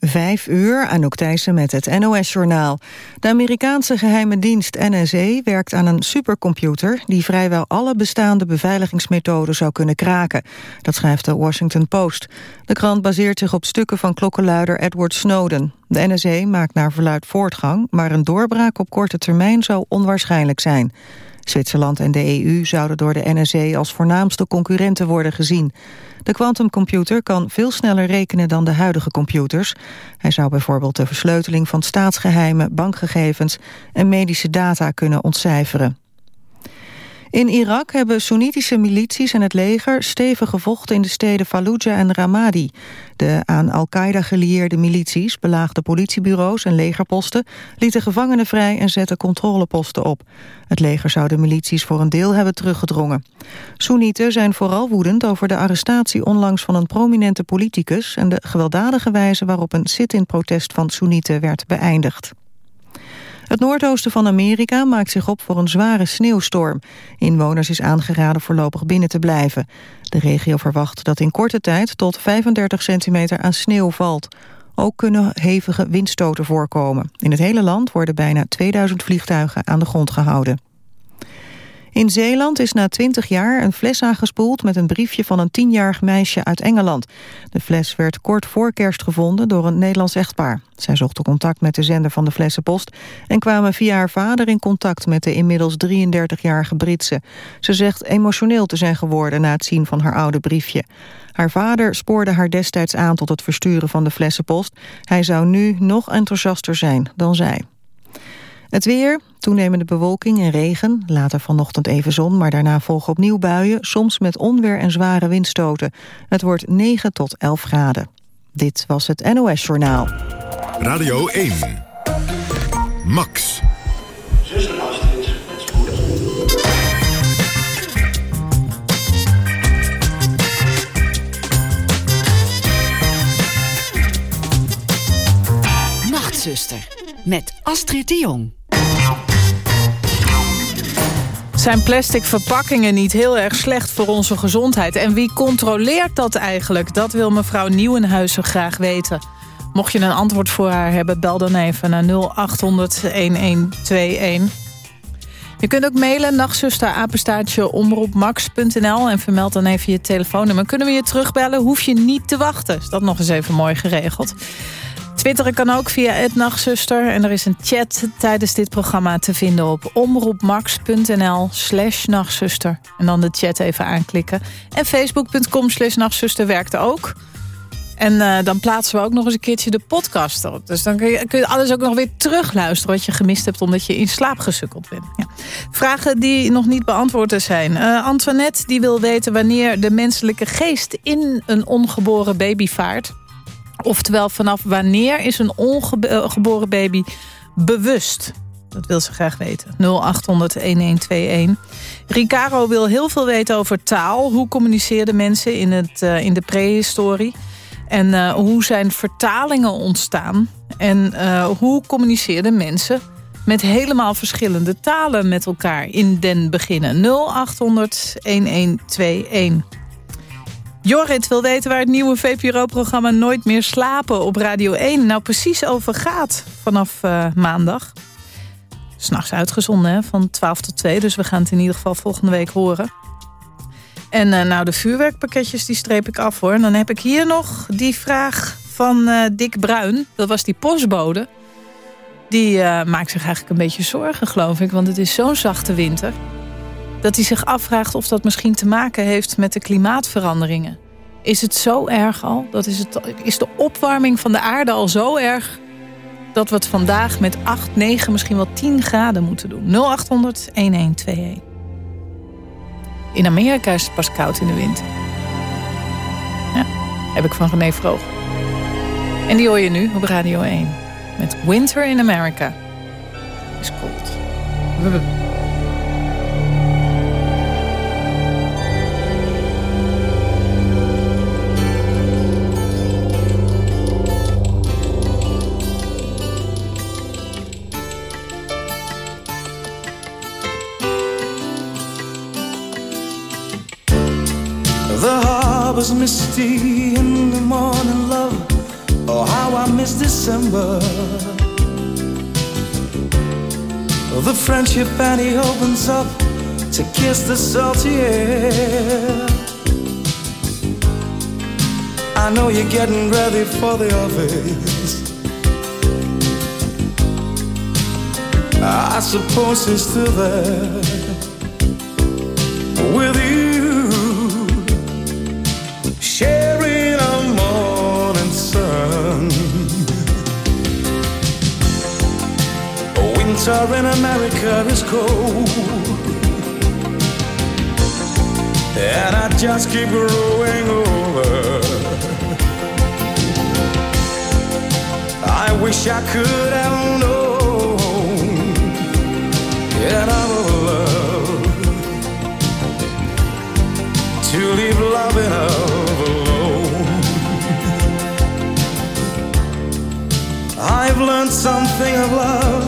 Vijf uur, Anouk Thijssen met het NOS-journaal. De Amerikaanse geheime dienst NSA werkt aan een supercomputer... die vrijwel alle bestaande beveiligingsmethoden zou kunnen kraken. Dat schrijft de Washington Post. De krant baseert zich op stukken van klokkenluider Edward Snowden. De NSA maakt naar verluid voortgang... maar een doorbraak op korte termijn zou onwaarschijnlijk zijn. Zwitserland en de EU zouden door de NSA als voornaamste concurrenten worden gezien. De quantumcomputer kan veel sneller rekenen dan de huidige computers. Hij zou bijvoorbeeld de versleuteling van staatsgeheimen, bankgegevens en medische data kunnen ontcijferen. In Irak hebben Soenitische milities en het leger stevig gevochten in de steden Fallujah en Ramadi. De aan Al-Qaeda gelieerde milities belaagden politiebureaus en legerposten, lieten gevangenen vrij en zetten controleposten op. Het leger zou de milities voor een deel hebben teruggedrongen. Soenieten zijn vooral woedend over de arrestatie onlangs van een prominente politicus en de gewelddadige wijze waarop een sit-in protest van Soenieten werd beëindigd. Het noordoosten van Amerika maakt zich op voor een zware sneeuwstorm. Inwoners is aangeraden voorlopig binnen te blijven. De regio verwacht dat in korte tijd tot 35 centimeter aan sneeuw valt. Ook kunnen hevige windstoten voorkomen. In het hele land worden bijna 2000 vliegtuigen aan de grond gehouden. In Zeeland is na twintig jaar een fles aangespoeld met een briefje van een tienjarig meisje uit Engeland. De fles werd kort voor kerst gevonden door een Nederlands echtpaar. Zij zochten contact met de zender van de flessenpost en kwamen via haar vader in contact met de inmiddels 33-jarige Britse. Ze zegt emotioneel te zijn geworden na het zien van haar oude briefje. Haar vader spoorde haar destijds aan tot het versturen van de flessenpost. Hij zou nu nog enthousiaster zijn dan zij. Het weer, toenemende bewolking en regen. Later vanochtend even zon, maar daarna volgen opnieuw buien. Soms met onweer en zware windstoten. Het wordt 9 tot 11 graden. Dit was het NOS Journaal. Radio 1. Max. Zuster Astrid, met spoed. Nachtzuster, met Astrid de Jong. Zijn plastic verpakkingen niet heel erg slecht voor onze gezondheid? En wie controleert dat eigenlijk? Dat wil mevrouw Nieuwenhuizen graag weten. Mocht je een antwoord voor haar hebben, bel dan even naar 0800-1121. Je kunt ook mailen, omroepmax.nl... en vermeld dan even je telefoonnummer. Kunnen we je terugbellen, hoef je niet te wachten. Is dat nog eens even mooi geregeld. Twitteren kan ook via het Nachtzuster. En er is een chat tijdens dit programma te vinden op omroepmax.nl slash nachtzuster. En dan de chat even aanklikken. En facebook.com slash nachtzuster werkt ook. En uh, dan plaatsen we ook nog eens een keertje de podcast op. Dus dan kun je, alles ook nog weer terugluisteren... wat je gemist hebt omdat je in slaap gesukkeld bent. Ja. Vragen die nog niet beantwoord zijn. Uh, Antoinette die wil weten wanneer de menselijke geest... in een ongeboren baby vaart. Oftewel, vanaf wanneer is een ongeboren eh, baby bewust? Dat wil ze graag weten. 0800-1121. Ricaro wil heel veel weten over taal. Hoe communiceerden mensen in, het, uh, in de prehistorie? En uh, hoe zijn vertalingen ontstaan? En hoe communiceerden mensen met helemaal verschillende talen met elkaar in den beginnen? 0800-1121. Jorrit wil weten waar het nieuwe VPRO-programma Nooit meer slapen op Radio 1 nou precies over gaat vanaf uh, maandag. S'nachts uitgezonden hè, van 12 tot 2, dus we gaan het in ieder geval volgende week horen. En uh, nou, de vuurwerkpakketjes die streep ik af hoor. En dan heb ik hier nog die vraag van uh, Dick Bruin. Dat was die postbode. Die maakt zich eigenlijk een beetje zorgen, geloof ik. Want het is zo'n zachte winter dat hij zich afvraagt of dat misschien te maken heeft met de klimaatveranderingen. Is het zo erg al? Dat is, het, is de opwarming van de aarde al zo erg... dat we het vandaag met 8, 9, misschien wel 10 graden moeten doen? 0800 1121. In Amerika is het pas koud in de winter. Ja, heb ik van René Vroog. En die hoor je nu op Radio 1. Met Winter in America. Is cold. Was misty in the morning, love. Oh, how I miss is December. Oh, the friendship he opens up to kiss the salty air. I know you're getting ready for the office. I suppose he's still there with you, Winter in America is cold, and I just keep growing over. I wish I could have known that I love to leave loving love alone. I've learned something of love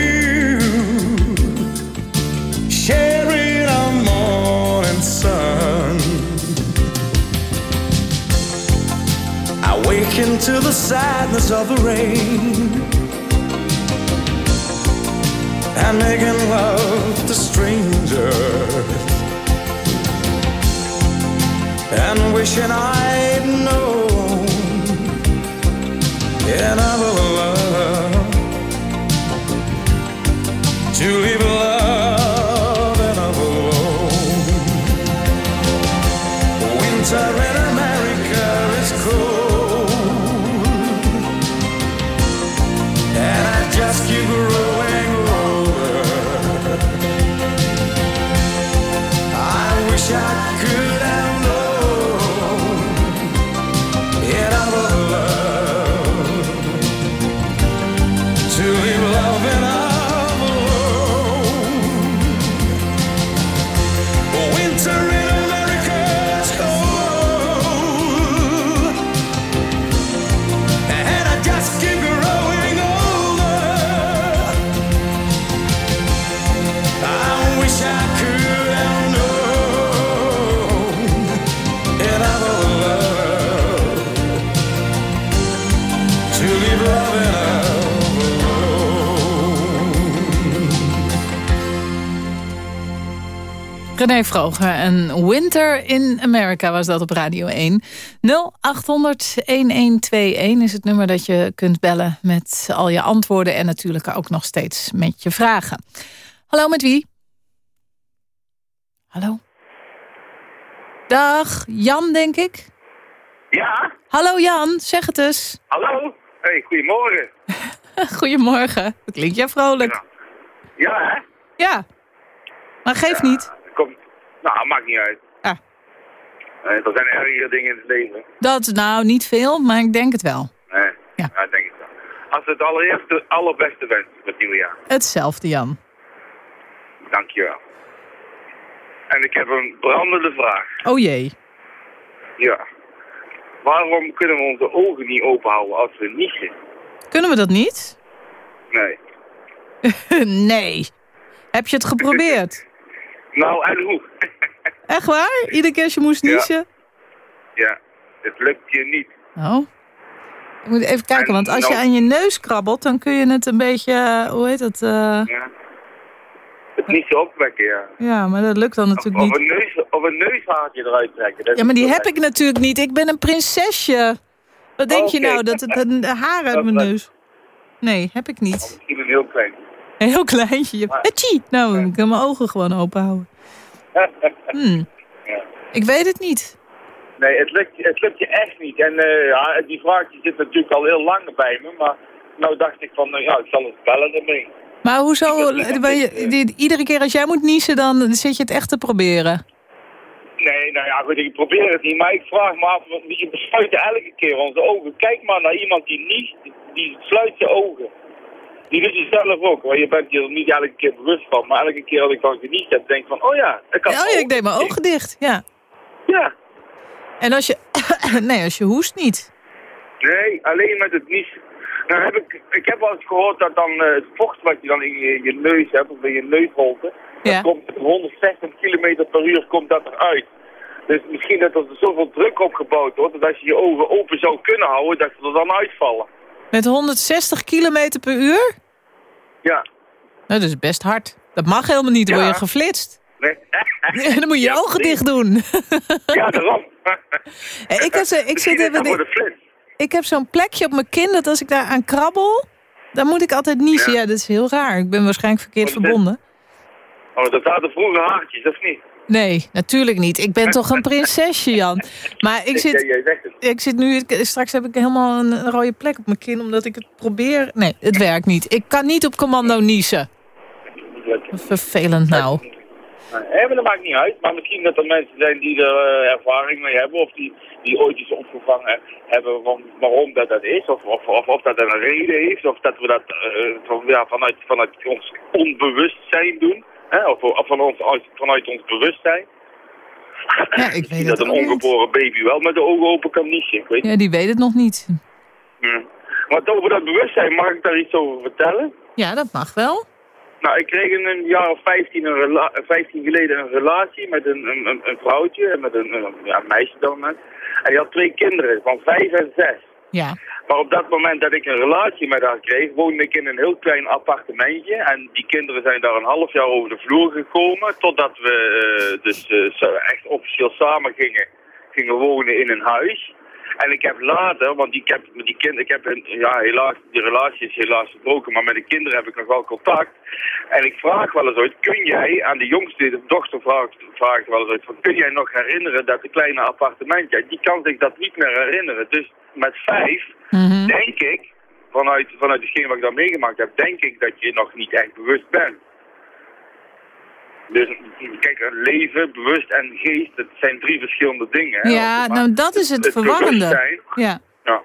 I wake into the sadness of the rain. And making love to strangers and wishing I'd known. Another love. To leave love René Vroger en Winter in America was dat op Radio 1. 0800-1121 is het nummer dat je kunt bellen met al je antwoorden... en natuurlijk ook nog steeds met je vragen. Hallo, met wie? Hallo? Dag, Jan denk ik. Ja, Hallo Jan, zeg het eens. hallo. Hey, goedemorgen. Goedemorgen. Klinkt jij vrolijk? Ja. Ja, hè? Ja. Maar geef niet. Nou, maakt niet uit. Ah. Eh, er zijn ergere dingen in het leven. Dat, nou, niet veel, maar ik denk het wel. Nee, Ja. ja. denk ik wel. Als het allereerst het allerbeste wens voor het nieuwe jaar. Hetzelfde, Jan. Dankjewel. En ik heb een brandende vraag. Oh jee. Ja. Waarom kunnen we onze ogen niet openhouden als we niezen? Kunnen we dat niet? Nee. nee. Heb je het geprobeerd? Nou, en hoe? Echt waar? Iedere keer als je moest niezen? ja, het lukt je niet. Oh. Ik moet even kijken, En want als je aan je neus krabbelt... dan kun je het een beetje, eh, hoe heet dat? eh, Ja. Het niezen opwekken, ja. ja, maar dat lukt dan natuurlijk Of niet. een, neus, of een neushaartje eruit trekken. dat Ja, maar die heb ik natuurlijk niet. Ik ben een prinsesje. Wat denk je nou, dat het een haar uit Dat mijn neus? Nee, heb ik niet. Misschien een heel klein. Een heel kleintje. Maar-! Nou, ik kan mijn ogen gewoon open houden. Hmm. Ja. Ik weet het niet. Nee, het lukt, het lukt je echt niet. En eh, ja, die vraag die zit natuurlijk al heel lang bij me. Maar nou dacht ik van, nou ja, ik zal eens bellen ermee. Maar hoezo, ben je, die- iedere keer als jij moet niezen, dan zit je het echt te proberen? Nee, nou ja, goed, ik probeer het niet. Maar ik vraag me af, je besluit elke keer onze ogen. Kijk maar naar iemand die niest, die sluit zijn ogen. Die doet je zelf ook, want je bent je er niet elke keer bewust van. Maar elke keer als ik van geniet heb, denk ik van, oh ja, ik kan Oh ja, ik deed mijn ogen dicht, ja. Ja, En als je... nee, als je hoest niet. nee, alleen met het niezen. Nou heb ik, ik heb wel eens gehoord dat dan eh, het vocht wat je dan in je, je neus hebt, of in je neusholte, Ja. dat komt met 160 km per uur komt dat eruit. Dus misschien dat er zoveel druk opgebouwd wordt, dat als je je ogen open zou kunnen houden, dat ze er dan uitvallen. Met 160 kilometer per uur? Ja. Nou, dat is best hard. Dat mag helemaal niet, dan word je geflitst. Nee. dan moet je je ogen dicht doen. Ja, daarom. Ik heb, ik zit even, ik heb zo'n plekje op mijn kin dat als ik daar aan krabbel, dan moet ik altijd niezen. Ja. Ja, dat is heel raar. Ik ben waarschijnlijk verkeerd verbonden. Oh, dat hadden vroeger haartjes, of niet? Nee, natuurlijk niet. Ik ben toch een prinsesje, Jan. Maar ik zit, jij zegt het. ik zit nu... Straks heb ik helemaal een, een rode plek op mijn kin... omdat ik het probeer... Nee, het werkt niet. Ik kan niet op commando niezen. Vervelend nou. Maar dat maakt niet uit. Maar misschien dat er mensen zijn die er eh, ervaring mee hebben. Of die, die ooit eens opgevangen hebben van waarom dat dat is. Of, of, of, of dat een reden heeft. Of dat we dat eh, van, ja, vanuit, vanuit ons onbewustzijn doen. Hè? Of, of van ons, uit- vanuit ons bewustzijn. Ja, ik weet het dat een ongeboren baby wel met de ogen open kan niezen. Ik weet Ja, die weet het nog niet. Hm. Maar over dat bewustzijn, mag ik daar iets over vertellen? Ja, dat mag wel. Nou, ik kreeg in een jaar of 15, een rela- 15 geleden een relatie met een, een, een, een vrouwtje, en met een, een, ja, een meisje dan. net. En die had twee kinderen van vijf en zes. Ja. Maar op dat moment dat ik een relatie met haar kreeg, woonde ik in een heel klein appartementje. En die kinderen zijn daar een half jaar over de vloer gekomen, totdat we eh, dus eh, echt officieel samen gingen, gingen wonen in een huis. En ik heb later, want ik heb met die kinderen, ik heb een, ja helaas, die relatie is helaas verbroken, maar met de kinderen heb ik nog wel contact. En ik vraag wel eens uit, kun jij, aan de jongste de dochter vraagt, vraagt wel eens van, kun jij nog herinneren dat de kleine appartementje, die kan zich dat niet meer herinneren. Dus met vijf, Mhm. denk ik, vanuit, vanuit hetgeen wat ik dan meegemaakt heb, denk ik dat je nog niet echt bewust bent. Dus kijk, leven, bewust en geest, dat zijn drie verschillende dingen. Ja, nou dat is het verwarrende. bewustzijn, Ja. ja.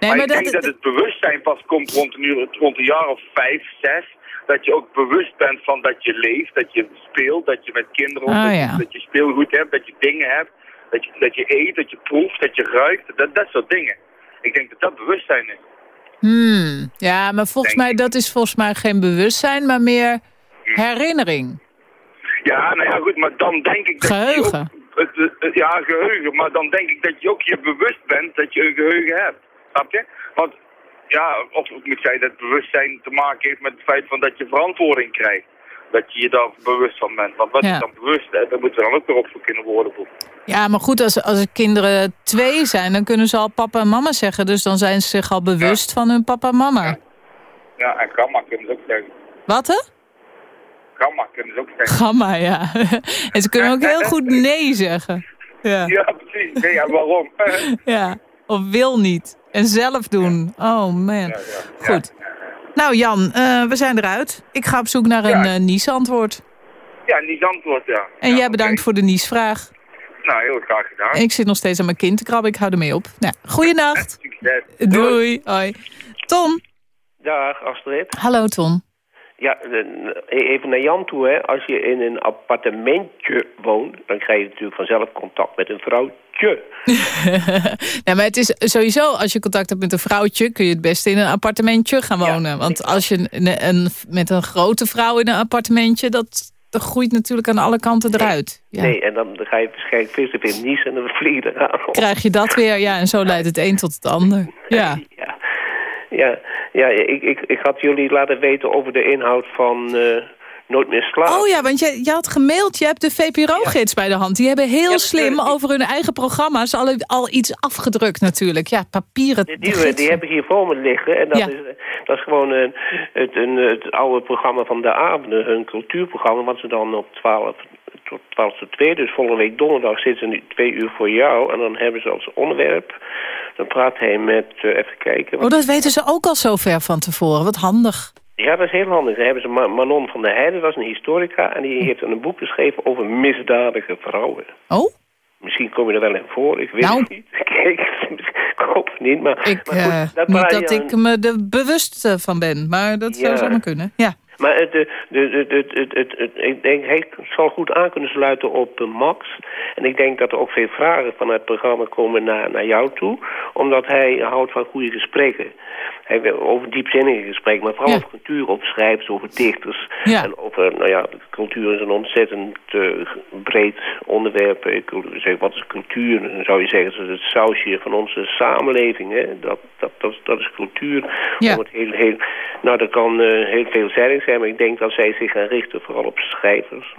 Nee, maar, maar ik denk dat het bewustzijn pas komt rond een, rond een jaar of vijf, zes. Dat je ook bewust bent van dat je leeft, dat je speelt, dat je met kinderen, Ah, dat, je, dat je speelgoed hebt, dat je dingen hebt, dat je, dat je eet, dat je proeft, dat je ruikt, dat, dat soort dingen. Ik denk dat dat bewustzijn is. Hmm. Ja, maar volgens Denk mij, dat is volgens mij geen bewustzijn, maar meer herinnering. Ja, nou ja, goed, maar dan denk ik dat Geheugen. je ook... Het, ja, geheugen, maar dan denk ik dat je ook je bewust bent dat je een geheugen hebt. Snap je? Want, ja, of ik moet zeggen dat bewustzijn te maken heeft met het feit van dat je verantwoording krijgt. Dat je je daar bewust van bent. Want wat Ja. is dan bewust? Hè? Daar moeten we dan ook weer op voor kunnen worden. Ja, maar goed, als, als er kinderen twee zijn, dan kunnen ze al papa en mama zeggen. Dus dan zijn ze zich al bewust van hun papa en mama. Ja, en gamma kunnen ze ook zeggen. Wat hè? Gamma kunnen ze ook zeggen. Gamma, ja. en ze kunnen ook heel goed nee zeggen. Ja. Ja, precies. Nee, ja, waarom? ja. Of wil niet. En zelf doen. Oh man. ja. Goed. Nou Jan, eh, we zijn eruit. Ik ga op zoek naar een Ja. eh Nies-antwoord. Ja, niet antwoord, ja. En Ja, jij bedankt voor de Nies-vraag. Nou, heel graag gedaan. Ik zit nog steeds aan mijn kind te krabben. Ik hou ermee op. Nou, goeienacht. Succes. Doei. Hoi. Tom. Dag Astrid. Hallo Tom. Ja, de- even naar Jan toe. Hè. Als je in een appartementje woont, dan krijg je natuurlijk vanzelf contact met een vrouwtje. nee, maar het is sowieso, als je contact hebt met een vrouwtje... kun je het beste in een appartementje gaan Ja, wonen. Want als je een, een- met een grote vrouw in een appartementje... dat, dat groeit natuurlijk aan alle kanten eruit. Ja. Nee, en dan ga je waarschijnlijk te veel niezen en dan vlieg je eraan. Krijg je dat weer, ja, en zo leidt het een tot het ander. Ja. Ja, ja, ja ik, ik, ik had jullie laten weten over de inhoud van eh, Nooit meer slapen. Oh ja, want je, je had gemaild, je hebt de VPRO-gids bij de hand. Die hebben heel Ja, slim over hun eigen programma's al, al iets afgedrukt natuurlijk. Ja, papieren Die, die, die heb ik hier voor me liggen. En dat, Ja. is, dat is gewoon eh, het, een, het oude programma van de avonden. Hun cultuurprogramma. Wat ze dan op 12 tot 12 tot 2. Dus volgende week donderdag zitten ze nu twee uur voor jou. En dan hebben ze als onderwerp. Dan praat hij met, eh, even kijken. Oh, dat weten ze ook al zo ver van tevoren. Wat handig. Ja, dat is heel handig. Hebben ze Ma- Manon van der Heijden, dat is een historica. En die heeft een boek geschreven over misdadige vrouwen. Oh? Misschien kom je er wel in voor, ik weet Nou. het niet. Kijk, ik hoop het niet, maar... Ik, maar goed, eh, dat niet dat ik me er bewust eh, van ben, maar dat zou zomaar kunnen. Ja. Maar het, de, de, de, het, het, het, ik denk, hij zal goed aan kunnen sluiten op Max. En ik denk dat er ook veel vragen van het programma komen naar, naar jou toe. Omdat hij houdt van goede gesprekken. Hij wil over diepzinnige gesprekken, maar vooral Ja. over cultuur, over schrijvers, over dichters. Ja. En over, nou ja, cultuur is een ontzettend eh, breed onderwerp. Ik wil zeggen, wat is cultuur? Dan zou je zeggen, dat is het sausje van onze samenleving. Hè? Dat, dat, dat, is- dat is cultuur. Ja. Om het heel, heel, nou, dat kan eh, heel veelzijdig zijn, maar ik denk dat zij zich gaan richten vooral op schrijvers.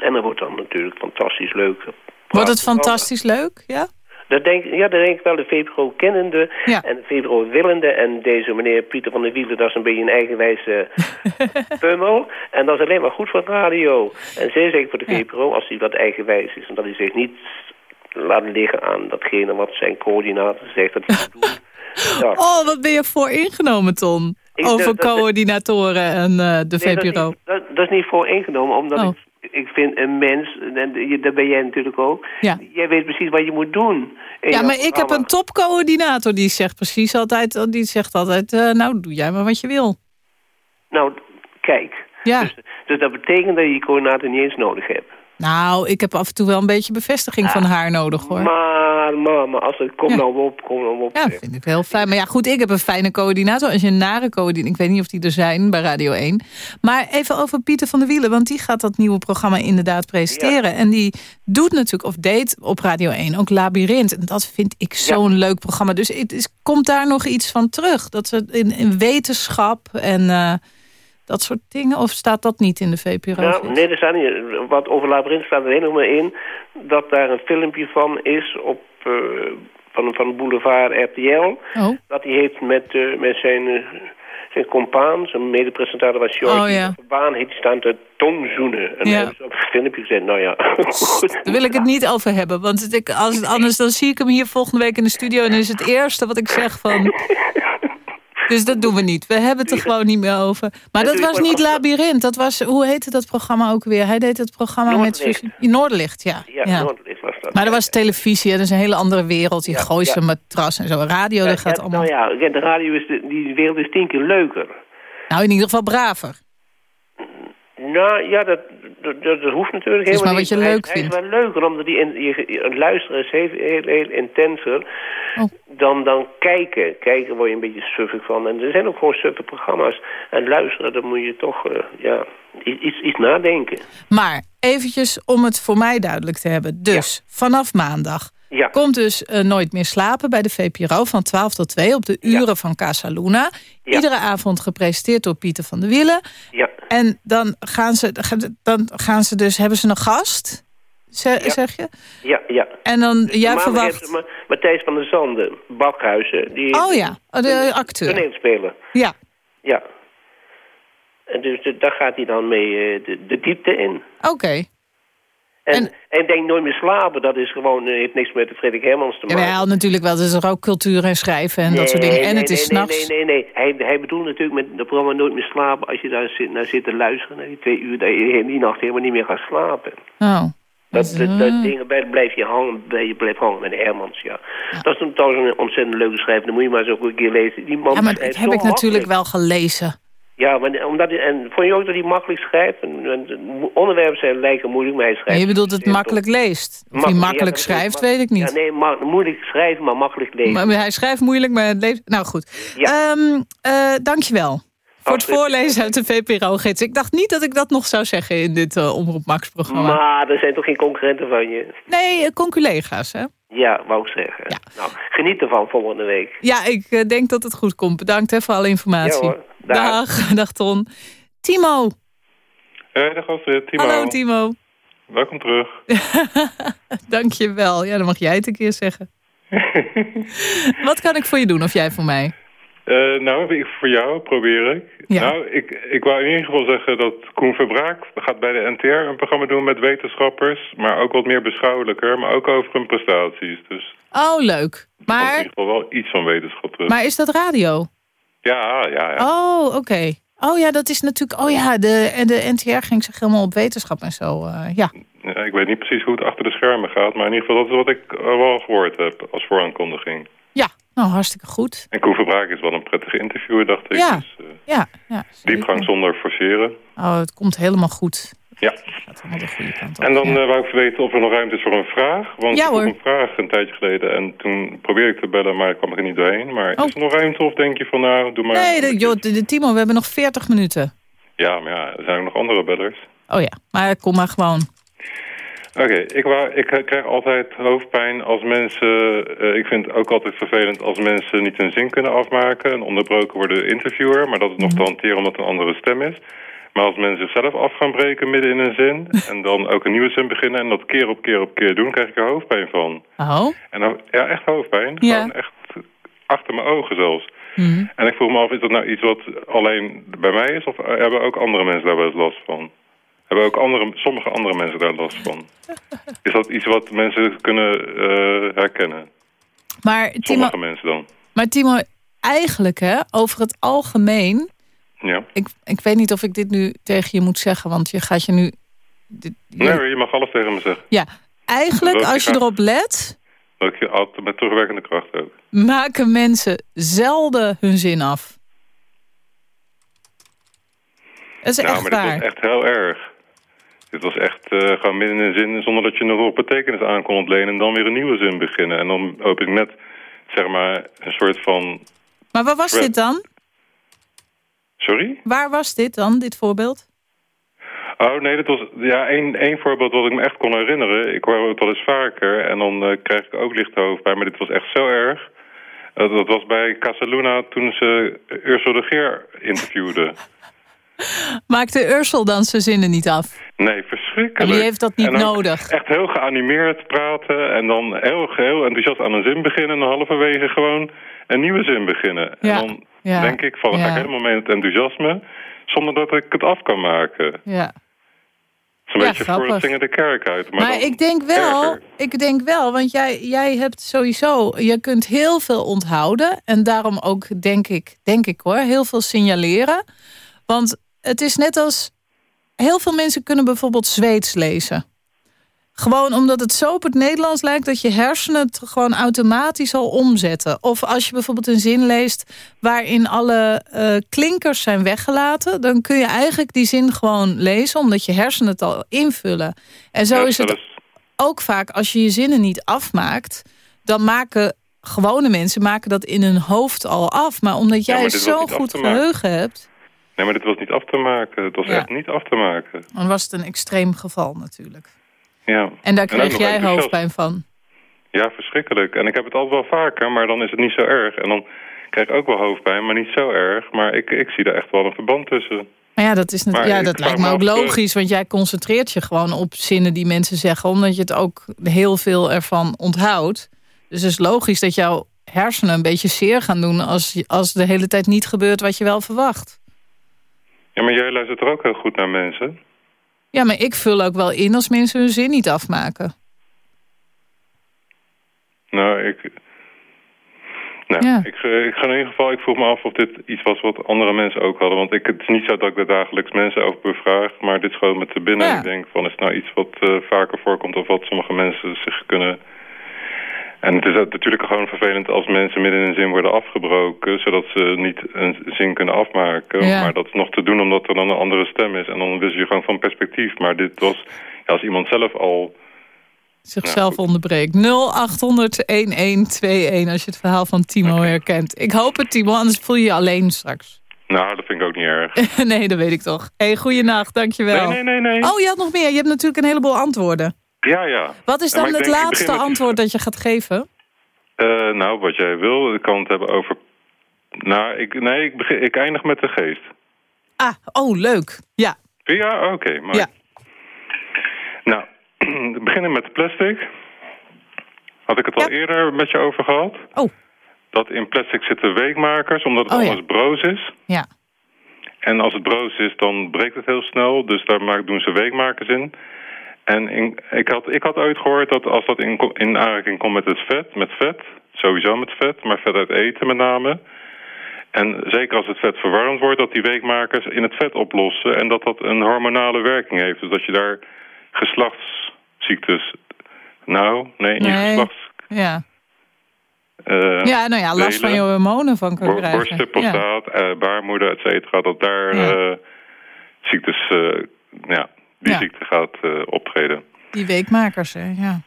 En dat wordt dan natuurlijk fantastisch leuk. Wordt het fantastisch leuk? Ja? Dat denk, ja, dat denk ik wel. De VPRO kennende Ja. en de VPRO willende. En deze meneer Pieter van der Wielen, dat is een beetje een eigenwijze pummel. En dat is alleen maar goed voor radio. En zeer zeker voor de VPRO als hij wat eigenwijs is. En dat hij zich niet laat liggen aan datgene wat zijn coördinator zegt dat hij moet doen. Ja. Oh, wat ben je voor ingenomen, Ton? Over coördinatoren en eh, de Nee, dat, is VPRO. niet, dat, dat is niet voor ingenomen, omdat Oh. ik, ik vind een mens, en dat ben jij natuurlijk ook, Ja. jij weet precies wat je moet doen. Ja, maar ik heb een topcoördinator die zegt precies altijd, die zegt altijd, eh, nou doe jij maar wat je wil. Nou, kijk. Ja. Dus, dus dat betekent dat je je coördinator niet eens nodig hebt. Nou, ik heb af en toe wel een beetje bevestiging van haar nodig hoor. Maar, maar, maar als het kom Ja. nou op, kom nou op. Ja, dat vind ik heel fijn. Maar ja, goed, ik heb een fijne coördinator. Als je een nare coördinator... Ik weet niet of die er zijn bij Radio 1. Maar even over Pieter van der Wielen. Want die gaat dat nieuwe programma inderdaad presenteren. En die doet natuurlijk, of deed op Radio 1 ook Labyrinth. En dat vind ik zo'n leuk programma. Dus het is, komt daar nog iets van terug? Dat ze in, in wetenschap en eh, dat soort dingen? Of staat dat niet in de VPRO? Nou, nee, er staat niet. Wat over Labyrinth staat er maar in dat daar een filmpje van is op, van, van Boulevard RTL. Oh, Dat hij heeft met, eh, met zijn, eh, zijn compaan, zijn medepresentator was George. Oh, ja. Op de baan heeft staan te tongzoenen. En Ja. hebben ze op het filmpje gezet, nou ja, daar wil ik het niet over hebben. Want als het anders, dan zie ik hem hier volgende week in de studio... en dan is het eerste wat ik zeg van... Dus dat doen we niet. We hebben het er gewoon niet meer over. Maar dat was niet Labyrinth. Dat was, hoe heette dat programma ook weer? Hij deed het programma Noordlicht. met... Suus- Noorderlicht, ja. Ja, ja. Noordlicht was dat. Maar dat was televisie, dat is een hele andere wereld. Die Ja, gooise ja. matras en zo. Radio, dat gaat ja, allemaal... Nou ja, ja, de radio is, de, die wereld is tien keer leuker. Nou, in ieder geval braver. Nou ja, dat, dat, dat, hoeft natuurlijk Het is helemaal maar niet. wat je Hij- leuk hij, vindt. is wel leuker, omdat die in, je, luisteren is heel, heel, heel intenser Oh. dan, dan kijken. Kijken word je een beetje suffig van. En er zijn ook gewoon suffe programma's. En luisteren, dan moet je toch eh, ja, iets, iets nadenken. Maar eventjes om het voor mij duidelijk te hebben. Dus vanaf maandag Ja, komt dus eh, Nooit meer slapen bij de VPRO... van 12 tot 2 op de uren van Casa Luna. Iedere avond gepresenteerd door Pieter van der Wielen. ja, En dan gaan ze, dan gaan ze dus, hebben ze een gast, Ja. zeg je? ja, ja. En dan, jij Maandag verwacht... Matthijs van der Zanden, Bakhuizen. Die Oh ja, oh, de acteur. Toneelspeler. Ja, Ja. En dus daar gaat hij dan mee eh, de, de diepte in. oké. En- en, denk nooit meer slapen, dat is gewoon, eh, heeft niks met de Frederik Hermans te maken. Jawel, natuurlijk wel. Het is er ook cultuur en schrijven en dat soort dingen. En nee, het is nee, s'nachts. Nee, nee, nee. Hij, hij bedoelt natuurlijk met het programma Nooit meer slapen... als je daar zit, naar zit te luisteren, naar die twee uur... dat je die nacht helemaal niet meer gaat slapen. Oh. Dat, dat, dat dingen bij- blijf je hangen, je blijft hangen met Hermans, ja. Dat is trouwens een ontzettend leuke schrijver. Dan moet je maar eens ook een keer lezen. Die man Ja, maar dat heb zo ik natuurlijk wel gelezen. Ja, maar omdat en vond je ook dat hij makkelijk schrijft? Onderwerpen zijn lijken moeilijk, maar hij schrijft... Je bedoelt het makkelijk leest. Of hij Makkelijk, ja, schrijft, weet ik niet. Ja, nee, ma- moeilijk schrijven, maar makkelijk lezen. Maar hij schrijft moeilijk, maar het leeft... Nou goed. Ja. Ehm, eh, dankjewel. Voor het voorlezen uit de VPRO-gids. Ik dacht niet dat ik dat nog zou zeggen in dit eh, Omroep Max-programma. Maar er zijn toch geen concurrenten van je? Nee, eh, conculega's, hè? Ja, wou ik zeggen. Ja. Nou, geniet ervan volgende week. Ja, ik eh, denk dat het goed komt. Bedankt hè, voor alle informatie. Ja hoor. Dag. Dag, dag Ton. Timo. Hey, dag Astrid, Timo. Hallo Timo. Welkom terug. Dank je wel. Ja, dan mag jij het een keer zeggen. Wat kan ik voor je doen of jij voor mij? Eh, nou, ik, voor jou probeer ik. Ja. Nou, ik, ik wou in ieder geval zeggen dat Koen Verbraak gaat bij de NTR een programma doen met wetenschappers. Maar ook wat meer beschouwelijker, maar ook over hun prestaties. Dus Oh, leuk. komt in Maar, ieder geval wel iets van wetenschap terug. maar is dat radio? Ja, ja, ja. Oh, oké. Oh ja, dat is natuurlijk... Oh ja, de, de NTR ging zich helemaal op wetenschap en zo. eh, ja. Ja, ik weet niet precies hoe het achter de schermen gaat, maar in ieder geval dat is wat ik eh, wel gehoord heb als vooraankondiging. Ja, nou hartstikke goed. En Koen Verbraak is wel een prettige interviewer, dacht ik. Ja, Dus, eh, ja, ja. diepgang zonder forceren. Oh, het komt helemaal goed. Ja. Gaat allemaal de goede kant op. En dan ja. eh, wou ik weten of er nog ruimte is voor een vraag. Want Ja, ik had een vraag een tijdje geleden en toen probeerde ik te bellen, maar kwam ik er niet doorheen. Maar Oh. is er nog ruimte of denk je van nou, doe maar... Nee, de, joh, de, de Timo, we hebben nog 40 minuten. Ja, maar ja, er zijn ook nog andere bellers. Oh ja, maar kom maar gewoon. Oké, ik, wou- ik eh, krijg altijd hoofdpijn als mensen... eh, ik vind het ook altijd vervelend als mensen niet hun zin kunnen afmaken... en onderbroken worden de interviewer, maar dat is nog te hanteren omdat het een andere stem is. Maar als mensen zichzelf af gaan breken midden in een zin... en dan ook een nieuwe zin beginnen en dat keer op keer op keer doen... krijg ik er hoofdpijn van. Oh, En dan, ja, echt hoofdpijn. Ja. Gewoon echt achter mijn ogen zelfs. Mhm. En ik vroeg me af, is dat nou iets wat alleen bij mij is... of hebben ook andere mensen daar wel eens last van? Hebben ook andere, sommige andere mensen daar last van? Is dat iets wat mensen kunnen eh, herkennen? maar Timo, Sommige mensen dan. maar Timo, eigenlijk hè, over het algemeen... Ja. Ik, ik weet niet of ik dit nu tegen je moet zeggen, want je gaat je nu... Dit, je- Nee, je mag alles tegen me zeggen. Ja, eigenlijk als je erop let... Ook je altijd met terugwerkende kracht ook. maken mensen zelden hun zin af. Dat is nou, echt maar waar. was echt heel erg. Dit was echt eh, gewoon midden in een zin zonder dat je nog op betekenis aan kon ontlenen... en dan weer een nieuwe zin beginnen. En dan hoop ik net, zeg maar, een soort van... Maar waar was dit dan? Sorry? Waar was dit dan, dit voorbeeld? Oh nee, dat was ja, één, één voorbeeld wat ik me echt kon herinneren. Ik hoor het wel eens vaker en dan eh, krijg ik ook licht hoofdpijn. Maar dit was echt zo erg. Eh, dat was bij Casaluna toen ze Ursula de Geer interviewde. Maakte Ursel dan zijn zinnen niet af? Nee, verschrikkelijk. En die heeft dat niet nodig. Echt heel geanimeerd praten en dan heel, heel enthousiast aan een zin beginnen... en halverwege gewoon een nieuwe zin beginnen. Ja, En dan ja, denk ik van, ga ik helemaal mee met het enthousiasme... zonder dat ik het af kan maken. Het Ja. is een beetje voor grappig. het zingen de kerk uit. Maar, ik denk wel, erger. ik denk wel, want jij, jij hebt sowieso, je kunt heel veel onthouden. En daarom ook, denk ik, denk ik hoor, heel veel signaleren. Want het is net als, heel veel mensen kunnen bijvoorbeeld Zweeds lezen. Gewoon omdat het zo op het Nederlands lijkt dat je hersenen het gewoon automatisch al omzetten. Of als je bijvoorbeeld een zin leest waarin alle eh, klinkers zijn weggelaten... dan kun je eigenlijk die zin gewoon lezen omdat je hersenen het al invullen. En zo Ja, is het ook vaak als je je zinnen niet afmaakt... dan maken gewone mensen maken dat in hun hoofd al af. Maar omdat Ja, jij maar af goed geheugen hebt... Nee, maar dit was niet af te maken. Het was Ja. echt niet af te maken. dan was het een extreem geval natuurlijk. Ja. En daar kreeg jij hoofdpijn van. Ja, verschrikkelijk. En ik heb het altijd wel vaker, maar dan is het niet zo erg. En dan krijg ik ook wel hoofdpijn, maar niet zo erg. Maar ik, ik zie daar echt wel een verband tussen. Maar ja, dat, is net, ja, dat lijkt me ook eh, logisch. Want jij concentreert je gewoon op zinnen die mensen zeggen. Omdat je het ook heel veel ervan onthoudt. Dus het is logisch dat jouw hersenen een beetje zeer gaan doen... als, als de hele tijd niet gebeurt wat je wel verwacht. Ja, maar jij luistert er ook heel goed naar mensen. Ja, maar ik vul ook wel in als mensen hun zin niet afmaken. Nou, ik... Nou, Ja. ik, eh, ik ga in ieder geval, ik vroeg me af of dit iets was wat andere mensen ook hadden. Want ik, het is niet zo dat ik er dagelijks mensen over bevraag, maar dit schoot me te binnen. Ja. Ik denk van, is het nou iets wat eh, vaker voorkomt of wat sommige mensen zich kunnen... En het is natuurlijk gewoon vervelend als mensen midden in een zin worden afgebroken... zodat ze niet een zin kunnen afmaken. Ja. Maar dat is nog te doen omdat er dan een andere stem is. En dan wissel je gewoon van perspectief. Maar dit was, ja, als iemand zelf al... Zichzelf onderbreekt. 0800-1121 als je het verhaal van Timo herkent. Ik hoop het, Timo, anders voel je je alleen straks. Nou, dat vind ik ook niet erg. nee, dat weet ik toch. hey, goeienacht, dankjewel. Nee, nee, nee, nee. Oh, je had nog meer. Je hebt natuurlijk een heleboel antwoorden. Ja, ja. Wat is dan het denk, laatste met- antwoord dat je gaat geven? Eh, nou, wat jij wil. Ik kan het hebben over... Nou, ik, nee, ik, begin, ik eindig met de geest. Ah, oh, leuk. Ja, Ja, oké. maar... Ja. Nou, we beginnen met de plastic. Had ik het al Ja. eerder met je over gehad? Oh. Dat in plastic zitten weekmakers, omdat het Oh, ja. anders broos is. ja. En als het broos is, dan breekt het heel snel. Dus daar doen ze weekmakers in. En in, ik, had, ik had ooit gehoord dat als dat in, in aanraking komt met het vet, met vet, sowieso met vet, maar vet uit eten met name. En zeker als het vet verwarmd wordt, dat die weekmakers in het vet oplossen. En dat dat een hormonale werking heeft. Dus dat je daar ziektes. Nou, nee, niet geslachts... Ja. eh, ja, nou ja, last van je hormonen van kan Bor- krijgen. borsten, Ja. eh, baarmoeder, et cetera. Dat daar Ja. eh, ziektes, ja, die Ja. ziekte gaat eh, optreden. Die weekmakers, hè, ja.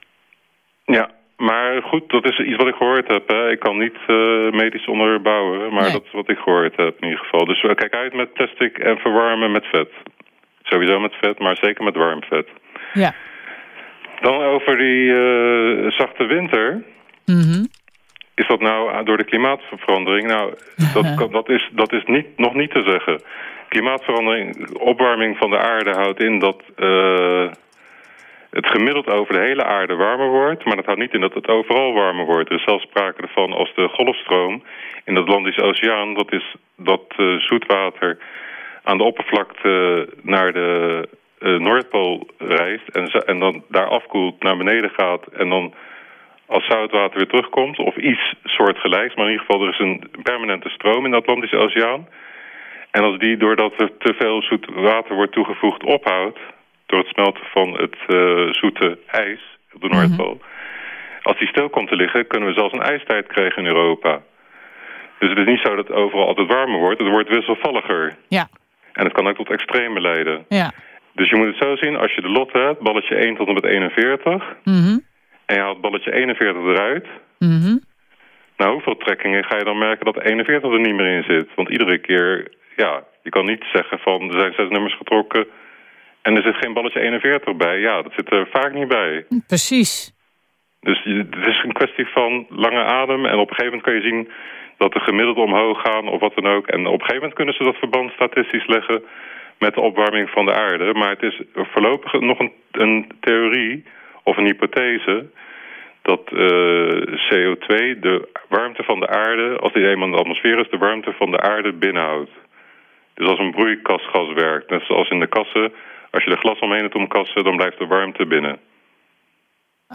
Ja, maar goed, dat is iets wat ik gehoord heb. Hè. Ik kan niet eh, medisch onderbouwen, maar Nee. dat is wat ik gehoord heb in ieder geval. Dus eh, kijk uit met plastic en verwarmen met vet. Sowieso met vet, maar zeker met warm vet. Ja. Dan over die zachte winter. Mhm. Is dat nou door de klimaatverandering? Nou, dat, dat is, dat is niet, nog niet te zeggen. Klimaatverandering, opwarming van de aarde houdt in dat eh, het gemiddeld over de hele aarde warmer wordt. Maar dat houdt niet in dat het overal warmer wordt. Er is zelfs sprake ervan als de golfstroom in de Atlantische Oceaan... dat is dat eh, zoetwater aan de oppervlakte naar de eh, Noordpool reist... En, en dan daar afkoelt, naar beneden gaat en dan als zoutwater weer terugkomt, of iets soortgelijks, maar in ieder geval er is een permanente stroom in de Atlantische Oceaan. En als die, doordat er te veel zoet water wordt toegevoegd, ophoudt, door het smelten van het eh, zoete ijs op de Noordpool, als die stil komt te liggen, kunnen we zelfs een ijstijd krijgen in Europa. Dus het is niet zo dat het overal altijd warmer wordt, het wordt wisselvalliger. Ja, En het kan ook tot extreme leiden. ja. Dus je moet het zo zien, als je de lot hebt, balletje 1 tot en met 41, Mhm. en je haalt balletje 41 eruit, Mhm. Na hoeveel trekkingen ga je dan merken dat 41 er niet meer in zit? Want iedere keer, ja, je kan niet zeggen van er zijn zes nummers getrokken en er zit geen balletje 41 bij. Ja, dat zit er vaak niet bij. Precies. Dus het is een kwestie van lange adem en op een gegeven moment kan je zien dat de gemiddeld omhoog gaan of wat dan ook. En op een gegeven moment kunnen ze dat verband statistisch leggen met de opwarming van de aarde. Maar het is voorlopig nog een, een theorie of een hypothese dat eh, CO2, de warmte van de aarde, als die eenmaal in de atmosfeer is, de warmte van de aarde binnenhoudt. Dus als een broeikasgas werkt, net zoals in de kassen, als je er glas omheen hebt omkassen, dan blijft de warmte binnen.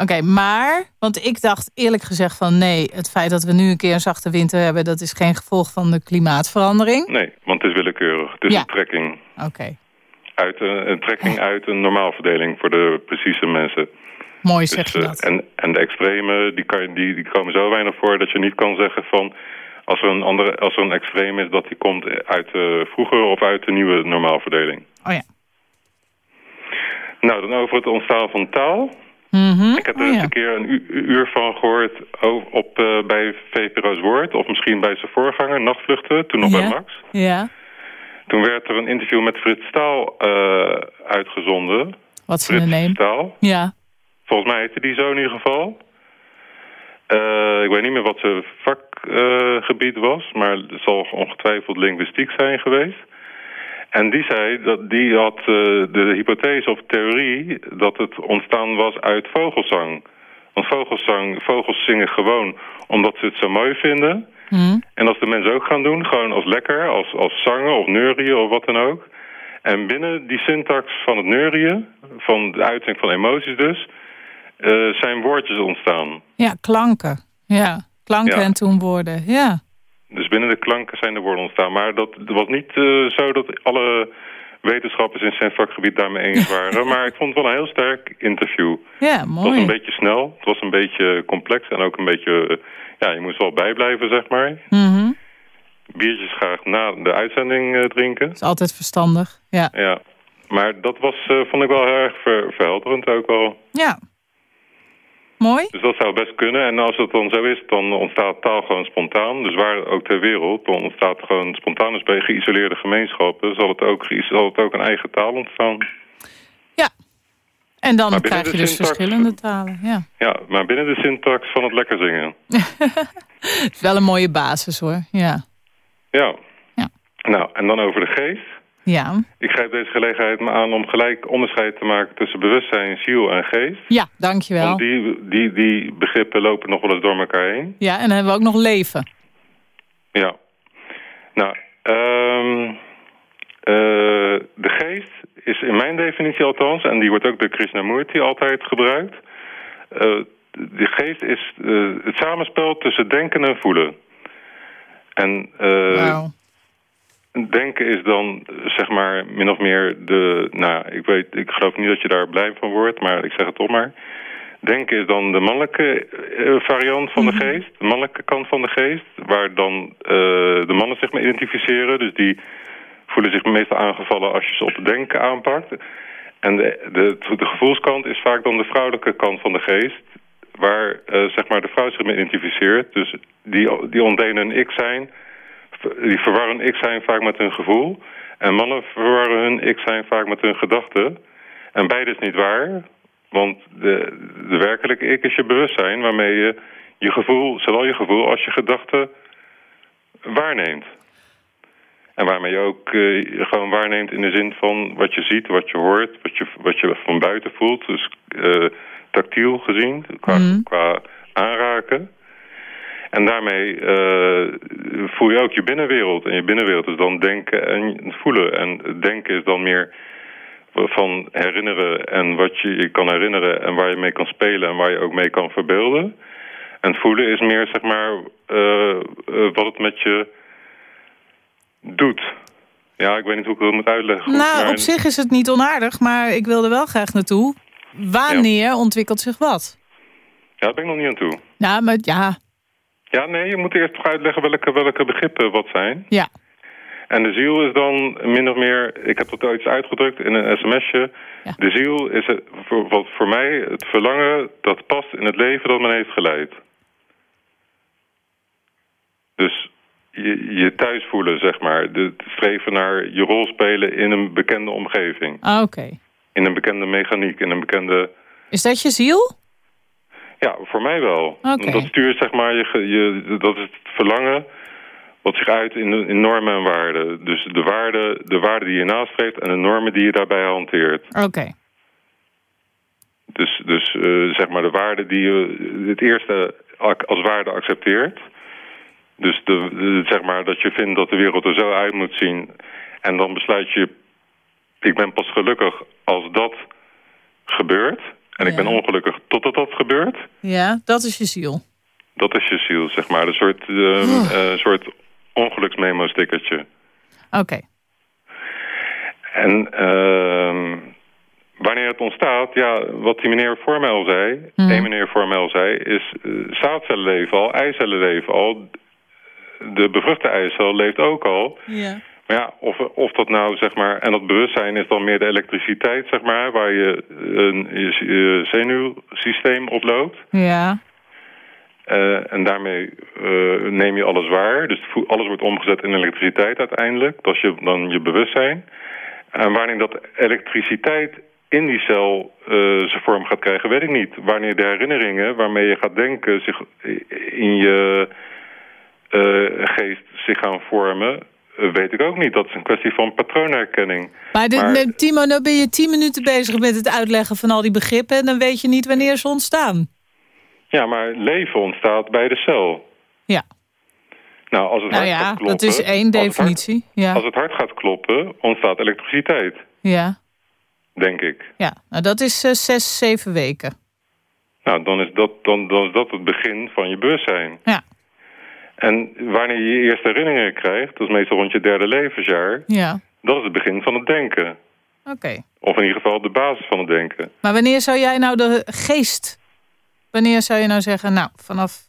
Oké, maar, want ik dacht eerlijk gezegd van nee, het feit dat we nu een keer een zachte winter hebben, dat is geen gevolg van de klimaatverandering. Nee, want het is willekeurig. Het is Ja. een trekking. Oké, Uit een, een trekking uit een normaalverdeling voor de precieze mensen. mooi zeg Dus, je eh, dat. en, en de extreme, die, kan, die, die komen zo weinig voor dat je niet kan zeggen van... Als er een, andere, als er een extreem is, dat die komt uit de vroegere of uit de nieuwe normaalverdeling. Oh ja. Nou, dan over het ontstaan van taal. Mhm. Ik heb er Oh eens een keer een uur van gehoord o- op, eh, bij VPRO's Woord. Of misschien bij zijn voorganger, Nachtvluchten, toen nog Ja. bij Max. Ja, Toen werd er een interview met Frits Staal eh, uitgezonden. wat is Frits neem? Staal. Ja, Volgens mij heette die zo in ieder geval. Eh, ik weet niet meer wat zijn vakgebied was, maar het zal ongetwijfeld linguïstiek zijn geweest. En die zei dat die had eh, de hypothese of theorie dat het ontstaan was uit vogelzang. Want vogelzang, vogels zingen gewoon omdat ze het zo mooi vinden. Hm. En als de mensen ook gaan doen, gewoon als lekker, als, als zangen of neurien of wat dan ook. En binnen die syntax van het neurien, van de uiting van emoties dus, eh, zijn woordjes ontstaan. ja, klanken. Ja, klanken Ja. en toen woorden. Ja, Dus binnen de klanken zijn de woorden ontstaan. Maar dat was niet eh, zo dat alle wetenschappers in zijn vakgebied daarmee eens waren. maar ik vond het wel een heel sterk interview. ja, Het was een mooi. beetje snel, het was een beetje complex en ook een beetje... eh, ja, je moest wel bijblijven, zeg maar. Mhm. Biertjes graag na de uitzending drinken. is altijd verstandig. Ja, Ja, maar dat was, vond ik wel heel erg ver- verhelderend ook wel. ja. Mooi. Dus dat zou best kunnen. En als het dan zo is, dan ontstaat taal gewoon spontaan. Dus waar ook ter wereld, dan ontstaat gewoon spontaan. Dus bij geïsoleerde gemeenschappen zal het ook, zal het ook een eigen taal ontstaan. Ja. En dan krijg je dus syntax- verschillende talen. Ja. Ja, maar binnen de syntax van het lekker zingen. Het is wel een mooie basis hoor. Ja. Ja. Ja. Nou, en dan over de geest. Ja, Ik grijp deze gelegenheid me aan om gelijk onderscheid te maken tussen bewustzijn, ziel en geest. ja dankjewel. Want die, die, die begrippen lopen nog wel eens door elkaar heen. Ja, en dan hebben we ook nog leven. Ja. Nou, ehm, eh, de geest is in mijn definitie althans, en die wordt ook door Krishnamurti altijd gebruikt. eh, de geest is eh, het samenspel tussen denken en voelen. En. Denken is dan, zeg maar, min of meer de... Nou, ik weet, ik geloof niet dat je daar blij van wordt, maar ik zeg het toch maar. Denken is dan de mannelijke uh, variant van de geest, de mannelijke kant van de geest, waar dan uh, de mannen zich mee identificeren. Dus die voelen zich meestal aangevallen als je ze op het denken aanpakt. En de, de, de, gevoelskant is vaak dan de vrouwelijke kant van de geest, waar uh, zeg maar de vrouw zich mee identificeert. Dus die, die ontdelen een ik zijn die verwarren ik zijn vaak met hun gevoel. En mannen verwarren hun ik zijn vaak met hun gedachten. En beide is niet waar. Want de, de werkelijke ik is je bewustzijn... waarmee je je gevoel, zowel je gevoel als je gedachten waarneemt. En waarmee je ook uh, gewoon waarneemt in de zin van wat je ziet, wat je hoort... wat je, wat je van buiten voelt. Dus uh, tactiel gezien, qua, mm. qua aanraken. En daarmee uh, voel je ook je binnenwereld. En je binnenwereld is dan denken en voelen. En denken is dan meer van herinneren en wat je je kan herinneren... en waar je mee kan spelen en waar je ook mee kan verbeelden. En voelen is meer, zeg maar, uh, uh, wat het met je doet. Ja, ik weet niet hoe ik het moet uitleggen. Nou, op zich is het niet onaardig, maar ik wilde wel graag naartoe. Wanneer ja. ontwikkelt zich wat? Ja, daar ben ik nog niet aan toe. Ja, maar ja, ja, nee, je moet eerst toch uitleggen welke, welke begrippen wat zijn. Ja. En de ziel is dan min of meer, ik heb dat ooit uitgedrukt in een sms'je. Ja. De ziel is het, voor, wat voor mij het verlangen dat past in het leven dat men heeft geleid. Dus je, je thuis voelen, zeg maar. De, streven naar je rol spelen in een bekende omgeving. Ah, oké. In een bekende mechaniek, in een bekende... Is dat je ziel? Ja, voor mij wel. Okay. Dat stuurt zeg maar, je, je, dat is het verlangen wat zich uit in, in normen en waarden. Dus de waarden de waarde die je nastreeft en de normen die je daarbij hanteert. Oké. Okay. Dus, dus uh, zeg maar de waarden die je het eerste als waarde accepteert. Dus de, de, zeg maar dat je vindt dat de wereld er zo uit moet zien. En dan besluit je, ik ben pas gelukkig als dat gebeurt. En ja. ik ben ongelukkig totdat dat gebeurt. Ja, dat is je ziel. Dat is je ziel, zeg maar. Een soort, uh, oh. uh, soort ongeluksmemo-stickertje. Oké. Okay. En uh, wanneer het ontstaat, ja, wat die meneer al zei... Mm. één meneer al zei, is uh, zaadcellen leven al, eicellen leven al... de bevruchte eicel leeft ook al... Ja. Maar ja, of, of dat nou, zeg maar... En dat bewustzijn is dan meer de elektriciteit, zeg maar... waar je een je, je zenuwsysteem oploopt. Ja. Uh, en daarmee uh, neem je alles waar. Dus alles wordt omgezet in elektriciteit uiteindelijk. Dat is je, dan je bewustzijn. En wanneer dat elektriciteit in die cel uh, zijn vorm gaat krijgen, weet ik niet. Wanneer de herinneringen waarmee je gaat denken... zich in je geest zich gaan vormen weet ik ook niet. Dat is een kwestie van patroonherkenning. Maar, maar... Timo, nou ben je tien minuten bezig met het uitleggen van al die begrippen... en dan weet je niet wanneer ze ontstaan. Ja, maar leven ontstaat bij de cel. Ja. Nou, als het nou hart ja, gaat kloppen, dat is één definitie. Als het, hart, ja. als het hart gaat kloppen, ontstaat elektriciteit. Ja. Denk ik. Ja, nou dat is uh, zes, zeven weken. Nou, dan is, dat, dan, dan is dat het begin van je bewustzijn. Ja. En wanneer je je eerste herinneringen krijgt, dat is meestal rond je derde levensjaar... Ja. dat is het begin van het denken. Oké. Okay. Of in ieder geval de basis van het denken. Maar wanneer zou jij nou de geest... Wanneer zou je nou zeggen, nou, vanaf...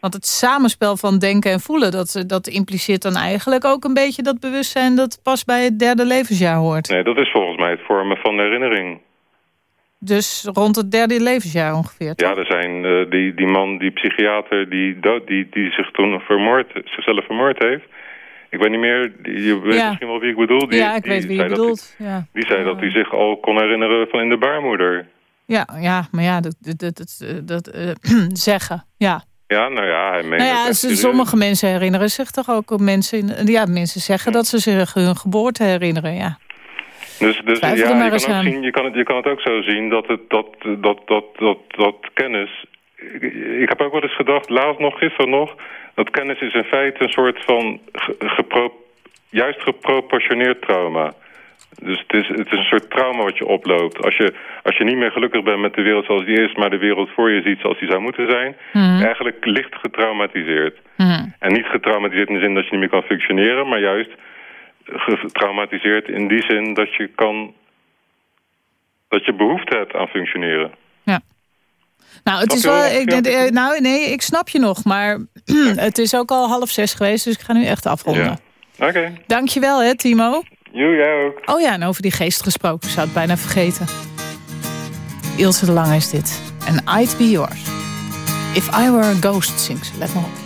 Want het samenspel van denken en voelen... dat, dat impliceert dan eigenlijk ook een beetje dat bewustzijn... dat pas bij het derde levensjaar hoort. Nee, dat is volgens mij het vormen van herinnering. Dus rond het derde levensjaar ongeveer, toch? Ja, er zijn uh, die, die man, die psychiater die, dood, die, die zich toen vermoord, zichzelf vermoord heeft. Ik weet niet meer, die, je weet ja. misschien wel wie ik bedoel. Die, ja, ik weet wie je bedoelt. Die, ja. die zei dat hij zich al kon herinneren van in de baarmoeder. Ja, ja maar ja, dat, dat, dat, dat uh, zeggen, ja. Ja, nou ja, hij meent nou ja, sommige mensen herinneren zich toch ook mensen... Ja, mensen zeggen dat ze zich hun geboorte herinneren, ja. Dus, dus ja, je kan, ook zien, je, kan het, je kan het ook zo zien dat, het, dat, dat, dat, dat, dat kennis... Ik, heb ook wel eens gedacht, laatst nog, gisteren nog... dat kennis is in feite een soort van gepro, juist geproportioneerd trauma. Dus het is, het is een soort trauma wat je oploopt. Als je, als je niet meer gelukkig bent met de wereld zoals die is... maar de wereld voor je ziet zoals die zou moeten zijn... Mhm. eigenlijk licht getraumatiseerd. Mhm. En niet getraumatiseerd in de zin dat je niet meer kan functioneren... maar juist getraumatiseerd in die zin dat je kan... dat je behoefte hebt aan functioneren. Ja. Nou, het is wel. Ik, eh, nou, nee, ik snap je nog, maar het is ook al half zes geweest, dus ik ga nu echt afronden. Ja. Oké. Dankjewel, hè, Timo. Joe, jij ook. Oh ja, en over die geest gesproken, ik zou het bijna vergeten. Ilse de Lange is dit. En I'd be yours. If I were a ghost, zingt ze. Let me op.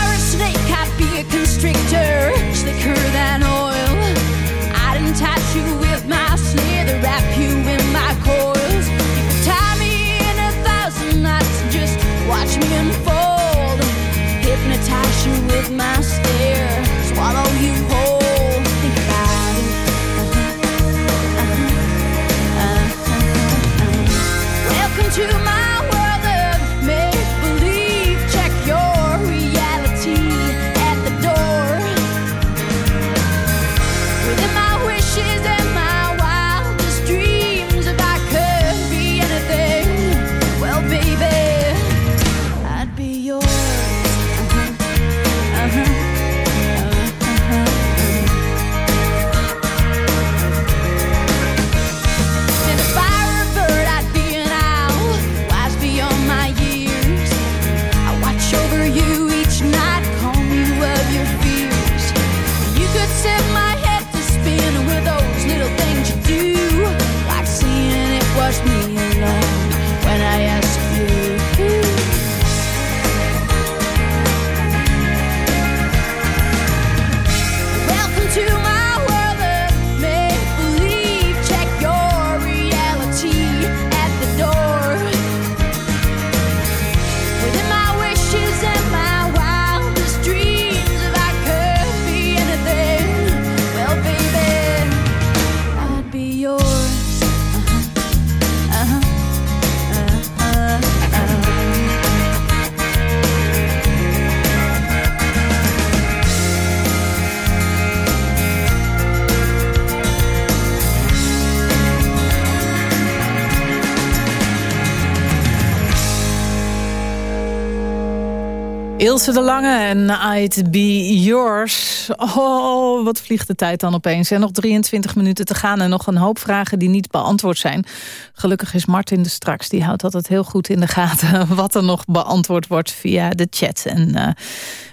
Ilse de Lange en I'd Be Yours. Oh, wat vliegt de tijd dan opeens. En nog 23 minuten te gaan en nog een hoop vragen die niet beantwoord zijn. Gelukkig is Martin de straks. Die houdt altijd heel goed in de gaten wat er nog beantwoord wordt via de chat. En eh,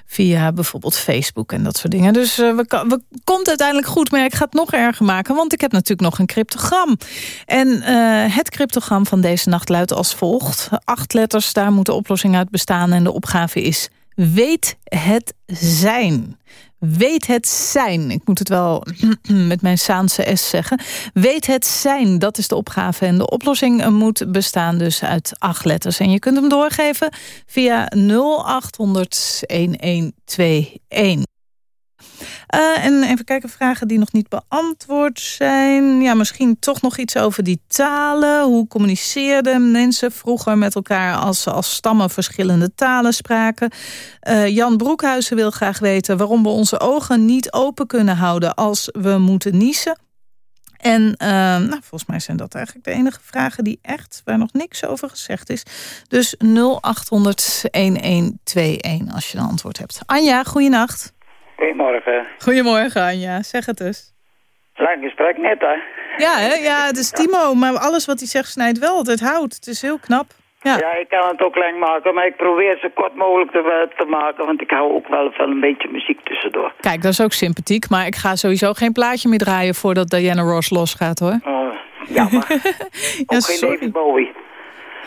via bijvoorbeeld Facebook en dat soort dingen. Dus eh, we, komt uiteindelijk goed, maar ik ga het nog erger maken. Want ik heb natuurlijk nog een cryptogram. En eh, het cryptogram van deze nacht luidt als volgt. Acht letters, daar moet de oplossing uit bestaan. En de opgave is weet het zijn. Weet het zijn. Ik moet het wel met mijn Saanse S zeggen. Weet het zijn, dat is de opgave. En de oplossing moet bestaan dus uit acht letters. En je kunt hem doorgeven via 0800 1121. Eh, en even kijken, vragen die nog niet beantwoord zijn. Ja, misschien toch nog iets over die talen. Hoe communiceerden mensen vroeger met elkaar als ze als stammen verschillende talen spraken? Eh, Jan Broekhuizen wil graag weten waarom we onze ogen niet open kunnen houden als we moeten niezen. En eh, nou, volgens mij zijn dat eigenlijk de enige vragen die echt, waar nog niks over gezegd is. Dus 0800 1121 als je een antwoord hebt. Anja, goeienacht. Goedemorgen. Goedemorgen Anja, zeg het eens. Lang gesprek net, hè? Ja, hè? ja, het is Timo, maar alles wat hij zegt snijdt wel altijd hout. Het is heel knap. Ja. Ja, ik kan het ook lang maken, maar ik probeer het zo kort mogelijk te, te maken, want ik hou ook wel van een beetje muziek tussendoor. Kijk, dat is ook sympathiek, maar ik ga sowieso geen plaatje meer draaien voordat Diana Ross losgaat hoor. Oh, jammer. ook geen sorry. David Bowie.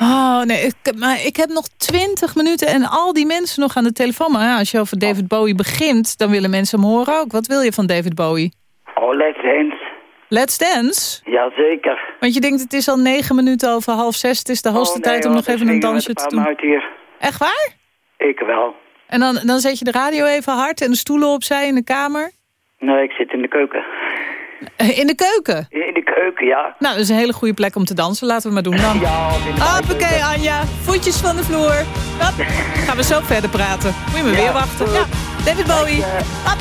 Oh, nee, ik, maar ik heb nog twintig minuten en al die mensen nog aan de telefoon. Maar ja, als je over David Bowie begint, dan willen mensen hem horen ook. Wat wil je van David Bowie? Oh, Let's Dance. Let's Dance? Jazeker. Want je denkt, het is al negen minuten over half zes. Het is de hoogste Oh, nee, tijd om nog even een dansje te doen. uit hier. Echt waar? Ik wel. En dan, dan zet je de radio even hard en de stoelen opzij in de kamer? Nee, ik zit in de keuken. Eh, In de keuken? In de keuken, ja. Nou, dat is een hele goede plek om te dansen. Laten we maar doen dan. Ja, Hoppakee, Anja. Voetjes van de vloer. Hop. Gaan we zo verder praten. Moet je me Ja, weer wachten. Ja. David Bowie. Hop.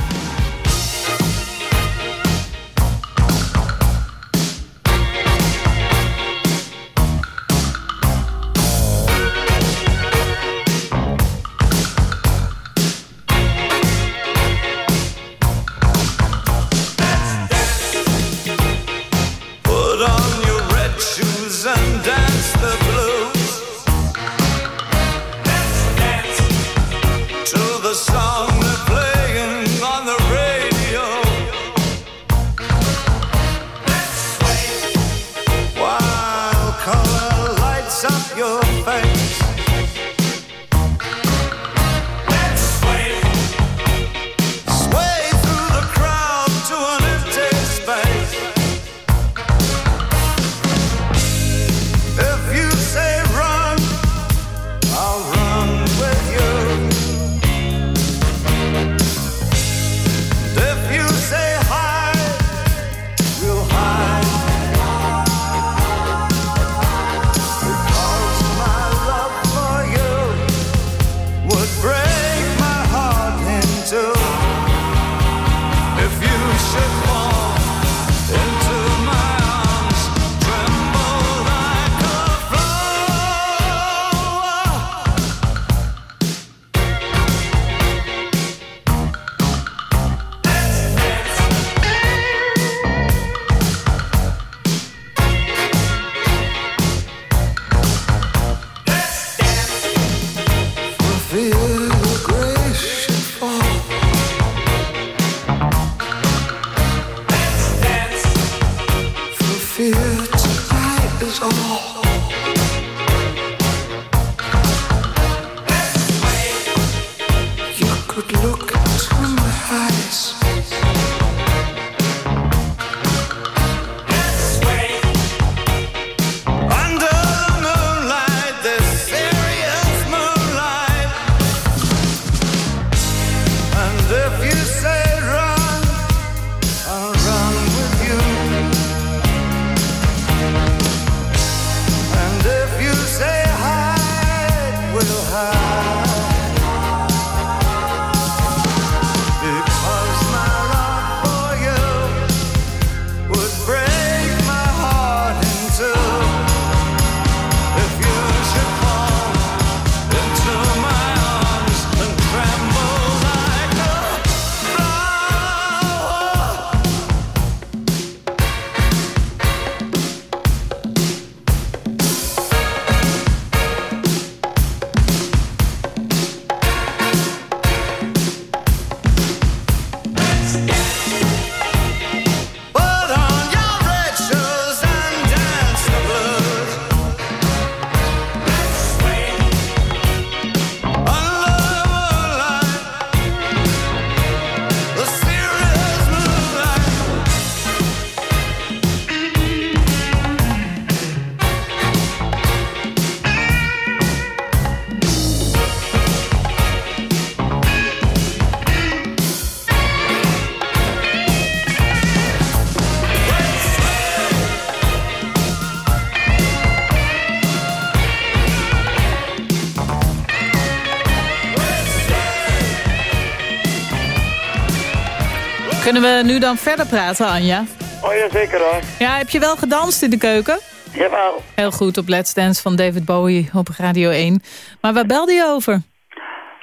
Kunnen we nu dan verder praten, Anja? Oh ja, zeker hoor. Ja, heb je wel gedanst in de keuken? Jawel. Heel goed, op Let's Dance van David Bowie op Radio 1. Maar waar belde je over?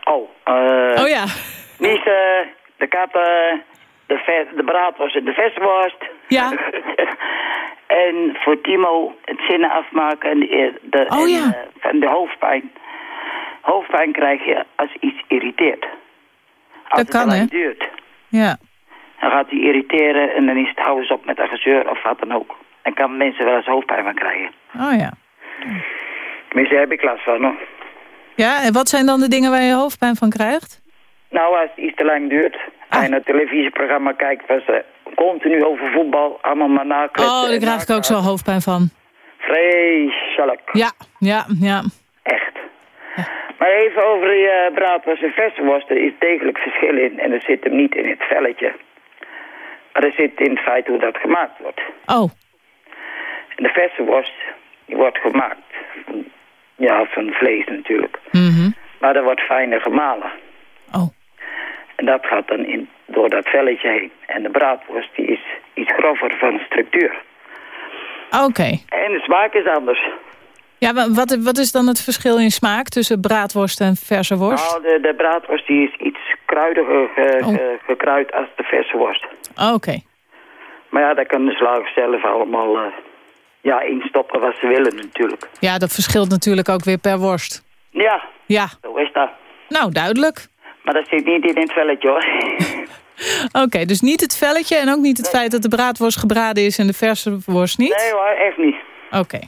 Oh, eh... Oh ja. Niet eh, de kat, eh, de, ve- de braadworst en de versworst. Ja. en voor Timo het zinnen afmaken en de, de, Oh en, ja. van de hoofdpijn. Hoofdpijn krijg je als iets irriteert. Als Dat kan, het hè? duurt. Ja. Dan gaat hij irriteren en dan is het hou eens op met dat gezeur of wat dan ook. En kan mensen wel eens hoofdpijn van krijgen. Oh ja. Tenminste, daar heb ik last van. Hoor. Ja, en wat zijn dan de dingen waar je hoofdpijn van krijgt? Nou, als het iets te lang duurt. Je naar het televisieprogramma kijkt van ze continu over voetbal, allemaal maar nakletsen. Oh, daar en krijg ik ook zo hoofdpijn van. Vreselijk. Ja, ja, ja. Echt. Maar even over die eh braadworst en. Er is degelijk verschil in. En dat zit hem niet in het velletje. Maar dat zit in het feit hoe dat gemaakt wordt. Oh, En de versenworst, die wordt gemaakt. Ja, van vlees natuurlijk. mhm. Maar dat wordt fijner gemalen. Oh. En dat gaat dan in, door dat velletje heen. En de braadworst die is iets grover van structuur. Oké. En de smaak is anders. Ja, wa- wat, wat is dan het verschil in smaak tussen braadworst en verse worst? Nou, de, de braadworst die is iets kruidiger ge- Oh. ge- gekruid als de verse worst. Oké. Maar ja, daar kan de slager zelf allemaal eh, ja, instoppen wat ze willen natuurlijk. Ja, dat verschilt natuurlijk ook weer per worst. Ja, Ja, zo is dat. nou duidelijk. Maar dat zit niet in het velletje hoor. Oké, dus niet het velletje en ook niet het feit dat de braadworst gebraden is en de verse worst niet? nee hoor, echt niet. Oké.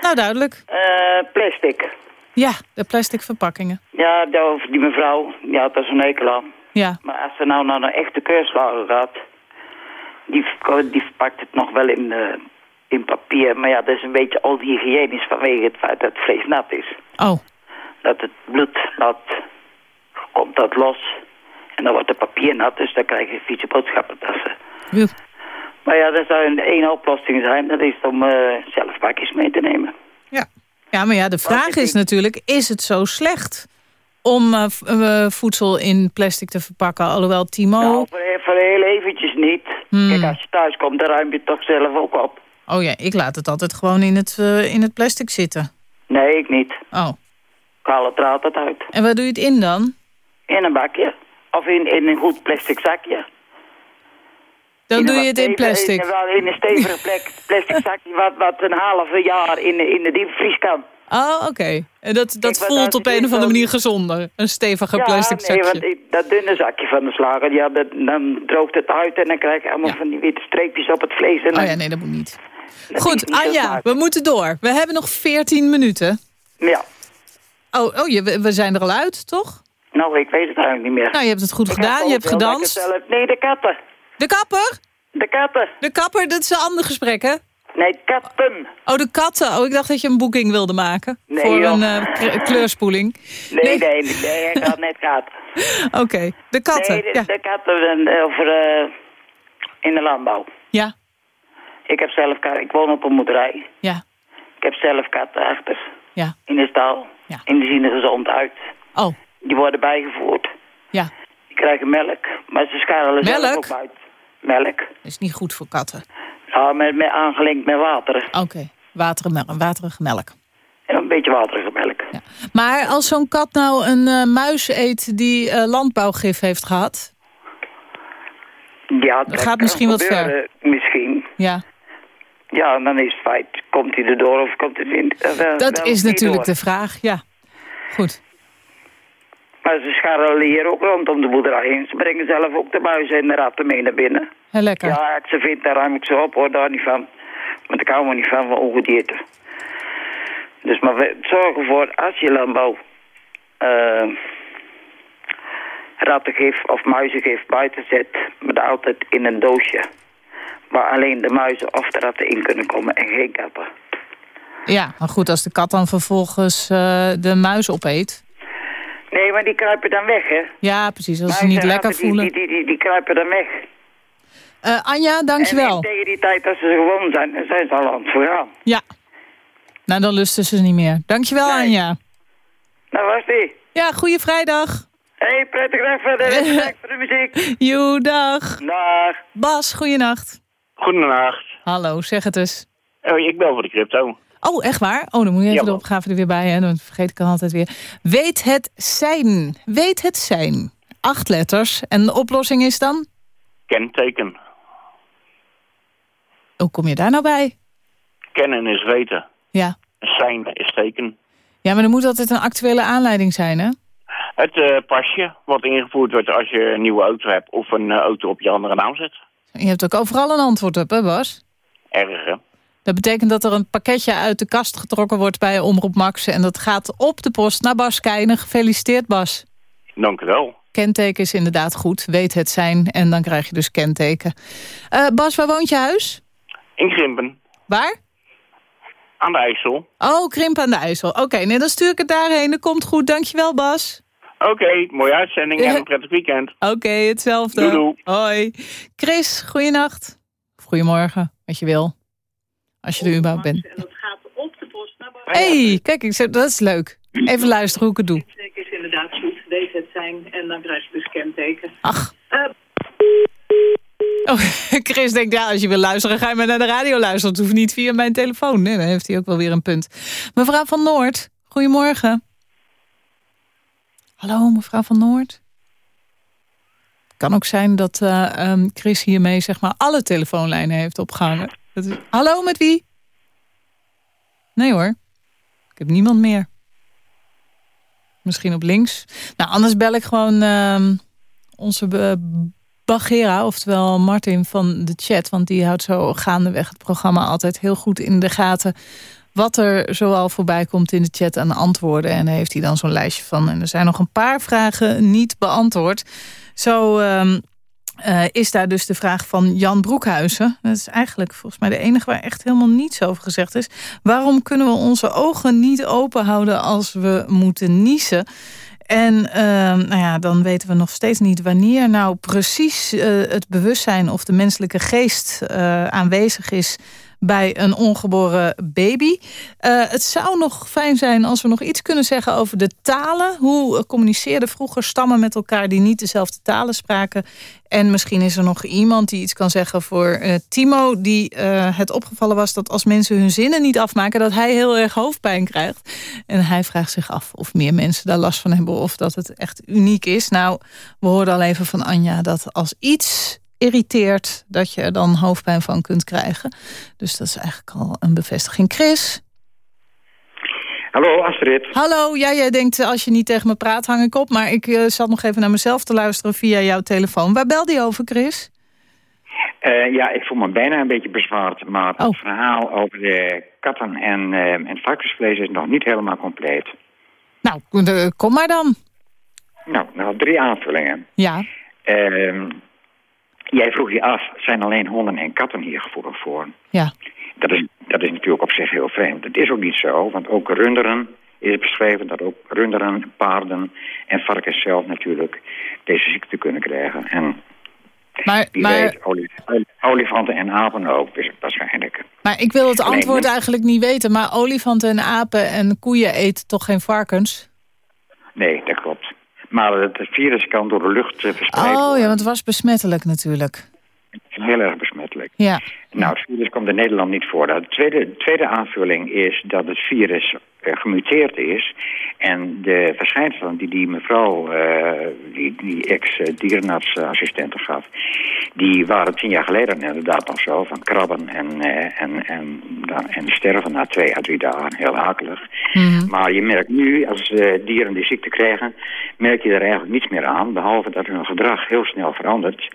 Nou, duidelijk. Eh, plastic. Ja, de plastic verpakkingen. Ja, die, die mevrouw, die had er zo'n hekel aan. Ja, Maar als ze nou naar een echte keurslager gaat, die, die verpakt het nog wel in, eh, in papier. Maar ja, dat is een beetje al die hygiënisch vanwege het feit dat het vlees nat is. oh, Dat het bloed nat, komt dat los. En dan wordt het papier nat, dus dan krijg je vieze boodschappentassen. Joe. Maar ja, dat zou een één oplossing zijn. Dat is om eh, zelf pakjes mee te nemen. ja. Ja, maar ja, de vraag ik is natuurlijk, is het zo slecht om eh, eh, voedsel in plastic te verpakken? Alhoewel Timo... Nou, voor, heel eventjes niet. Hmm. Kijk, als je thuis komt, dan ruim je het toch zelf ook op. Oh ja, ik laat het altijd gewoon in het, eh, in het plastic zitten. Nee, ik niet. Oh, Ik haal het draad uit. en waar doe je het in dan? In een bakje. Of in, in een goed plastic zakje. Dan doe je het in plastic. In, wel in een stevige plek, plastic zakje wat, wat een halve jaar in, de- in de diepvries kan. Oh, oké. En dat, dat voelt op een of andere manier gezonder. Een stevige ja, plastic nee, zakje. want ik- dat dunne zakje van de slager, ja, dat, dan droogt het uit en dan krijg je allemaal Ja. van die witte streepjes op het vlees. En Oh ja, nee, dat moet niet. dat Goed, niet Anja, we moeten door. We hebben nog 14 minuten. Ja, Oh, oh je, we- zijn er al uit, toch? nou, ik weet het eigenlijk niet meer. Nou, je hebt het goed Ik gedaan, je hebt gedanst. Nee, de katten. De kapper? De katten. De kapper, dat is een ander gesprek, hè? Nee, katten. Oh, de katten. Oh, ik dacht dat je een boeking wilde maken. Nee, voor joh. een eh, kleurspoeling. Nee, nee, nee, nee, ik had net katten. Oké, de katten. Nee, de, ja. de katten eh, over, eh, in de landbouw. ja, Ik heb zelf katten. Ik woon op een moederij. ja, Ik heb zelf katten achter. ja. In de stal. Ja. En die zien er gezond uit. Oh, Die worden bijgevoerd. ja. Die krijgen melk. Maar ze scharrelen zelf Melk? ook uit. Melk. Dat is niet goed voor katten. Ja, met, met, aangelengd met water. Oké, waterige, mel- waterige melk. En een beetje waterige melk. Ja. Maar als zo'n kat nou een eh, muis eet die eh, landbouwgif heeft gehad... Ja, Dat gaat misschien wat ver. Misschien. Ja, Ja, en dan is het feit. Komt hij erdoor of komt het in? eh, wel- dat is niet natuurlijk door. de vraag. Ja, goed. Maar ze scharrelen hier ook rondom de boerderij. En ze brengen zelf ook de muizen en de ratten mee naar binnen. Heel lekker. Ja, ze vind, daar ruim ik ze op hoor, daar niet van. Want ik hou me niet van, van ongedierte. Dus maar we zorgen ervoor, als je landbouw eh rattengif of muizengif buiten zet, maar altijd in een doosje. Waar alleen de muizen of de ratten in kunnen komen en geen katten. Ja, maar goed, als de kat dan vervolgens eh, de muis opeet... Nee, maar die kruipen dan weg, hè? Ja, precies, als ze niet lekker voelen. Die, die, die, die kruipen dan weg. Eh, Anja, dankjewel. En tegen die tijd dat ze gewoon zijn, dan zijn ze al aan het vergaan. Ja. Nou, dan lusten ze niet meer. Dankjewel, Nee. Anja. Nou was die. Ja, goeie vrijdag. Hé, hey, prettige dag verder. Respect voor de muziek. Joe, dag. Dag. Bas, goeienacht. Goedenacht. Hallo, zeg het eens. Oh, ik bel voor de crypto. Oh, echt waar? Oh, dan moet je even Ja, de opgave er weer bij, hè? Dan vergeet ik dan altijd weer. Weet het zijn. Weet het zijn. Acht letters. En de oplossing is dan? Kenteken. Hoe kom je daar nou bij? Kennen is weten. Ja. Zijn is teken. Ja, maar er moet altijd een actuele aanleiding zijn, hè? Het eh, pasje wat ingevoerd wordt als je een nieuwe auto hebt... of een eh, auto op je andere naam zet. Je hebt ook overal een antwoord op, hè, Bas? Erg, hè? Dat betekent dat er een pakketje uit de kast getrokken wordt bij Omroep Max... en dat gaat op de post naar Bas Keijnen. Gefeliciteerd, Bas. Dank u wel. kenteken is inderdaad goed. Weet het zijn en dan krijg je dus kenteken. Eh, Bas, waar woont je huis? In Grimpen. Waar? Aan de IJssel. Oh, Krimp aan de IJssel. Oké, nee, dan stuur ik het daarheen. Dat komt goed. Dankjewel, Bas. Oké, mooie uitzending en een prettig weekend. Oké, hetzelfde. Doei, doei. Hoi. Chris, goeienacht. Of goedemorgen, wat je wil. Als je er überhaupt bent. En dat gaat op de post naar hey, kijk, ik zeg, dat is leuk. Even luisteren hoe ik het doe. Kenteken is inderdaad goed. Het zijn en dan krijg je dus kenteken. Ach. Eh, Oh, Chris denkt, ja, als je wil luisteren, ga je maar naar de radio luisteren. Het hoeft niet via mijn telefoon. Nee, dan heeft hij ook wel weer een punt. Mevrouw van Noord, goedemorgen. Hallo, mevrouw van Noord. Het kan ook zijn dat eh, ehm, Chris hiermee zeg maar alle telefoonlijnen heeft opgehangen. Hallo, met wie? Nee hoor, ik heb niemand meer. Misschien op links. Nou, anders bel ik gewoon ehm, onze Bagera, oftewel Martin van de chat. Want die houdt zo gaandeweg het programma altijd heel goed in de gaten. Wat er zoal voorbij komt in de chat aan antwoorden. En heeft hij dan zo'n lijstje van. En er zijn nog een paar vragen niet beantwoord. Zo ehm, eh, is daar dus de vraag van Jan Broekhuizen. Dat is eigenlijk volgens mij de enige waar echt helemaal niets over gezegd is. Waarom kunnen we onze ogen niet open houden als we moeten niezen? En ehm, nou ja, dan weten we nog steeds niet wanneer nou precies eh, het bewustzijn of de menselijke geest eh, aanwezig is bij een ongeboren baby. Eh, het zou nog fijn zijn als we nog iets kunnen zeggen over de talen. Hoe communiceerden vroeger stammen met elkaar die niet dezelfde talen spraken. En misschien is er nog iemand die iets kan zeggen voor eh, Timo... die eh, het opgevallen was dat als mensen hun zinnen niet afmaken... dat hij heel erg hoofdpijn krijgt. En hij vraagt zich af of meer mensen daar last van hebben... of dat het echt uniek is. Nou, we hoorden al even van Anja dat als iets irriteert... dat je er dan hoofdpijn van kunt krijgen. Dus dat is eigenlijk al een bevestiging. Chris? Hallo Astrid. Hallo, ja, jij denkt als je niet tegen me praat hang ik op... maar ik eh, zat nog even naar mezelf te luisteren via jouw telefoon. Waar belde je over, Chris? Eh, ja, ik voel me bijna een beetje bezwaard, maar het verhaal over de katten en, eh, en varkensvlees is nog niet helemaal compleet. Nou, eh, kom maar dan. Nou, nou drie aanvullingen. Ja. Jij vroeg je af, zijn alleen honden en katten hier gevoelig voor? Ja. Dat is, dat is natuurlijk op zich heel vreemd. Dat is ook niet zo, want ook runderen is beschreven dat ook runderen, paarden en varkens zelf natuurlijk deze ziekte kunnen krijgen. En Maar, wie maar, weet, oli- olifanten en apen ook, dus waarschijnlijk. maar ik wil het antwoord eigenlijk niet weten... maar olifanten en apen en koeien eten toch geen varkens? Nee, dat. Maar het virus kan door de lucht eh, verspreid Oh worden. ja, want het was besmettelijk natuurlijk. Heel erg besmettelijk. Ja. Nou, het virus komt in Nederland niet voor. De tweede, tweede aanvulling is dat het virus eh, gemuteerd is. En de verschijnselen die die mevrouw, eh, die, die ex-dierenartsassistente gaf... die waren tien jaar geleden inderdaad nog zo. Van krabben en, eh, en, en, dan- en sterven na twee à drie dagen. Heel akelig. Maar je merkt nu, als dieren die ziekte krijgen... merk je er eigenlijk niets meer aan. Behalve dat hun gedrag heel snel verandert.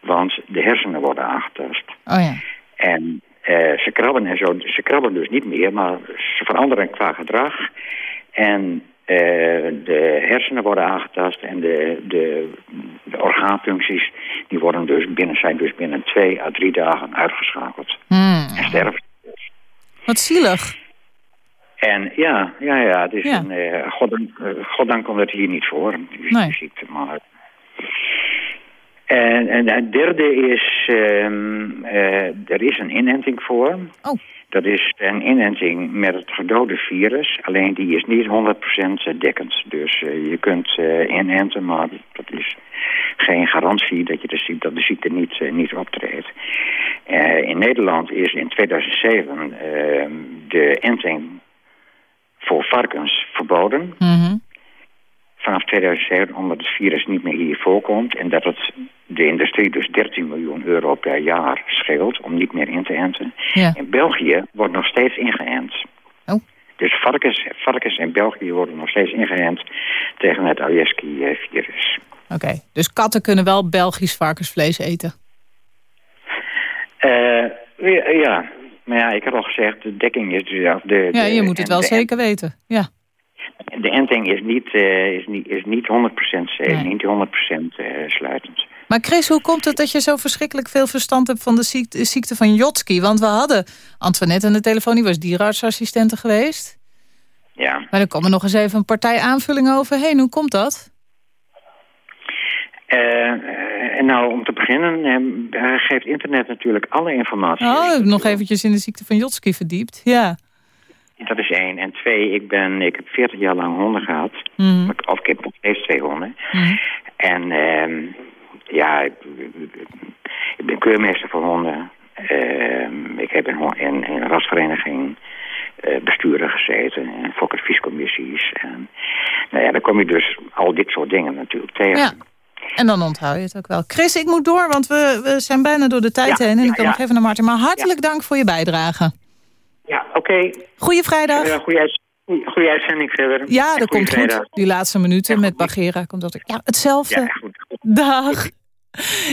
Want de hersenen worden aangetast. Oh ja. En eh, ze krabben en zo, ze krabben dus niet meer, maar ze veranderen qua gedrag. En eh, de hersenen worden aangetast en de, de, de orgaanfuncties die worden dus binnen, zijn dus binnen twee à drie dagen uitgeschakeld. Hmm. En sterven. Wat zielig. En ja, ja, ja, het is Ja. een, goddank, eh, goddank komt het hier niet voor, die, Nee. ziekte. Maar, en, en het derde is, ehm, eh, er is een inenting voor. Oh. Dat is een inenting met het gedode virus. Alleen die is niet 100% dekkend. Dus eh, je kunt eh, inenten, maar dat is geen garantie dat, je de, ziekte- dat de ziekte niet, niet optreedt. In Nederland is in 2007 ehm, de enting voor varkens verboden. Mhm. Vanaf 2007, omdat het virus niet meer hier voorkomt... en dat het de industrie dus 13 miljoen euro per jaar scheelt... om niet meer in te enten. Ja. In België wordt nog steeds ingeënt. Oh. Dus varkens, varkens in België worden nog steeds ingeënt tegen het Ajeski-virus. Oké, dus katten kunnen wel Belgisch varkensvlees eten. Eh, ja, ja, maar ja, ik had al gezegd, de dekking is dus... De, Ja, de- je moet het wel de- zeker weten. Ja. De enting is niet, eh, is niet, is niet 100% safe, Nee. niet 100% eh, sluitend. Maar Chris, hoe komt het dat je zo verschrikkelijk veel verstand hebt van de ziekte, ziekte van Jotski? Want we hadden Antoinette aan de telefoon, die was dierenartsassistente geweest. Ja. Maar er komen nog eens even een partij aanvullingen overheen. Hoe komt dat? Eh, eh, nou, om te beginnen eh, geeft internet natuurlijk alle informatie. Oh, ik heb nog eventjes in de ziekte van Jotski verdiept. Ja. Dat is één. En twee, ik, ben, ik heb 40 jaar lang honden gehad. Mhm. Of ik heb nog steeds twee honden. Mhm. En ehm, ja, ik, ik ben keurmeester voor honden. Ehm, ik heb in, hon- in, in een rasvereniging eh, besturen gezeten. En fokadviescommissies. En nou ja, dan kom je dus al dit soort dingen natuurlijk tegen. Ja. En dan onthoud je het ook wel. Chris, ik moet door, want we, we zijn bijna door de tijd Ja, heen. En ik kan ja. nog even naar Martin. Maar hartelijk dank voor je bijdrage. Ja, oké. Goeie vrijdag. Eh, goeie, uit- goeie uitzending verder. Ja, dat goeie komt goed. Die laatste minuten met Bagera komt dat... Ja, hetzelfde. Ja, goed. Dag.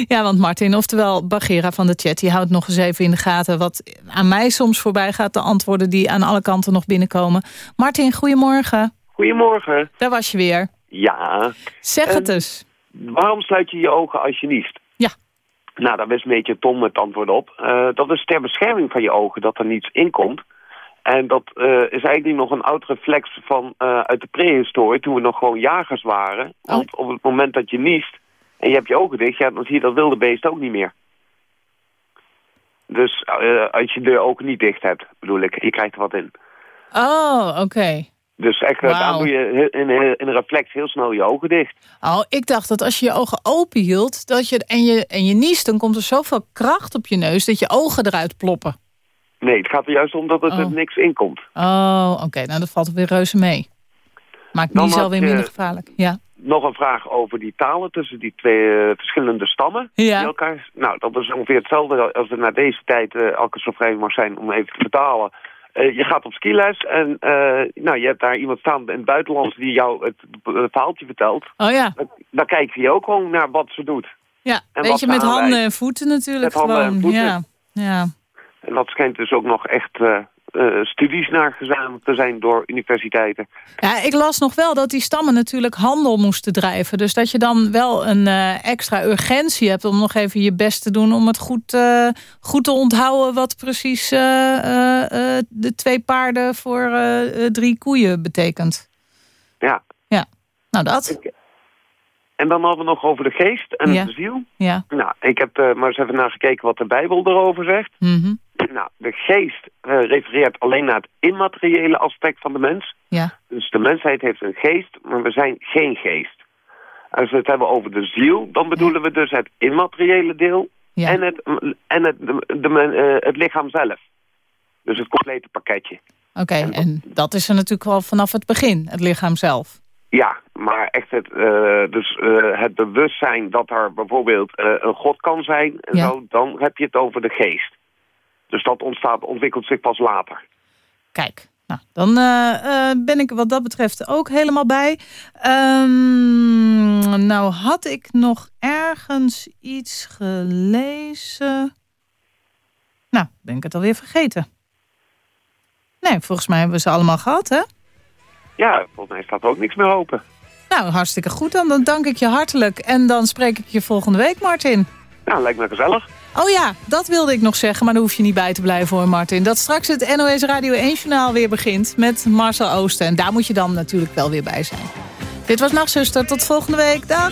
Ja, want Martin, oftewel Bagera van de chat... die houdt nog eens even in de gaten... wat aan mij soms voorbij gaat... de antwoorden die aan alle kanten nog binnenkomen. Martin, goedemorgen. Goedemorgen. Daar was je weer. Ja. Zeg het Eh, eens. Waarom sluit je je ogen als je niest? Nou, daar wist een beetje Tom het antwoord op. Eh, dat is ter bescherming van je ogen, dat er niets in komt. En dat eh, is eigenlijk nog een oud reflex van eh, uit de prehistorie, toen we nog gewoon jagers waren. Want op het moment dat je niest en je hebt je ogen dicht, ja, dan zie je dat wilde beest ook niet meer. Dus als je de ogen niet dicht hebt, bedoel ik, je krijgt er wat in. Oh, oké. Dus echt, eh, dan doe je in, in een reflex heel snel je ogen dicht. Oh, ik dacht dat als je je ogen open hield dat je, en, je, en je niest... dan komt er zoveel kracht op je neus dat je ogen eruit ploppen. Nee, het gaat er juist om dat er Oh. niks in komt. Oh, oké. Nou, dat valt weer reuze mee. Maakt had alweer je- minder gevaarlijk. Ja. Nog een vraag over die talen tussen die twee eh, verschillende stammen. Ja. Die elkaar, nou, dat is ongeveer hetzelfde als er na deze tijd, eh als ik het zo vrij mag zijn om even te vertalen. Eh, je gaat op skiles en eh, nou, je hebt daar iemand staan in het buitenland die jou het, het verhaaltje vertelt. Oh ja. Dan, dan kijk je ook gewoon naar wat ze doet. Ja, En weet je, met handen en voeten natuurlijk Met handen en gewoon. voeten. Ja, ja. En dat schijnt dus ook nog echt eh, studies naar gedaan te zijn door universiteiten. ja, ik las nog wel dat die stammen natuurlijk handel moesten drijven. Dus dat je dan wel een eh, extra urgentie hebt om nog even je best te doen... om het goed, eh, goed te onthouden wat precies de twee paarden voor drie koeien betekent. Ja. Ja, nou dat. En dan hadden we nog over de geest en Ja. de ziel. Ja. Nou, ik heb maar eens even naar gekeken wat de Bijbel erover zegt. Mhm. Nou, de geest eh, refereert alleen naar het immateriële aspect van de mens. Ja. Dus de mensheid heeft een geest, maar we zijn geen geest. Als we het hebben over de ziel, dan bedoelen we dus het immateriële deel Ja. en, het, en het, de, de, eh, het lichaam zelf. Dus het complete pakketje. Oké, en dat is er natuurlijk wel vanaf het begin, het lichaam zelf. Ja, maar echt het, eh, dus, het bewustzijn dat er bijvoorbeeld een god kan zijn, en Ja. zo, dan heb je het over de geest. Dus dat ontstaat, ontwikkelt zich pas later. Kijk, nou, dan eh, eh, ben ik wat dat betreft ook helemaal bij. Ehm, nou had ik nog ergens iets gelezen. Nou, ben ik het alweer vergeten. Nee, volgens mij hebben we ze allemaal gehad, hè? Ja, volgens mij staat er ook niks meer open. Nou, hartstikke goed dan. Dan dank ik je hartelijk. En dan spreek ik je volgende week, Martin. Nou, lijkt me gezellig. Oh ja, dat wilde ik nog zeggen, maar daar hoef je niet bij te blijven hoor, Martin. Dat straks het NOS Radio 1-journaal weer begint met Marcel Oosten. En daar moet je dan natuurlijk wel weer bij zijn. Dit was Nachtzuster, tot volgende week. Dag!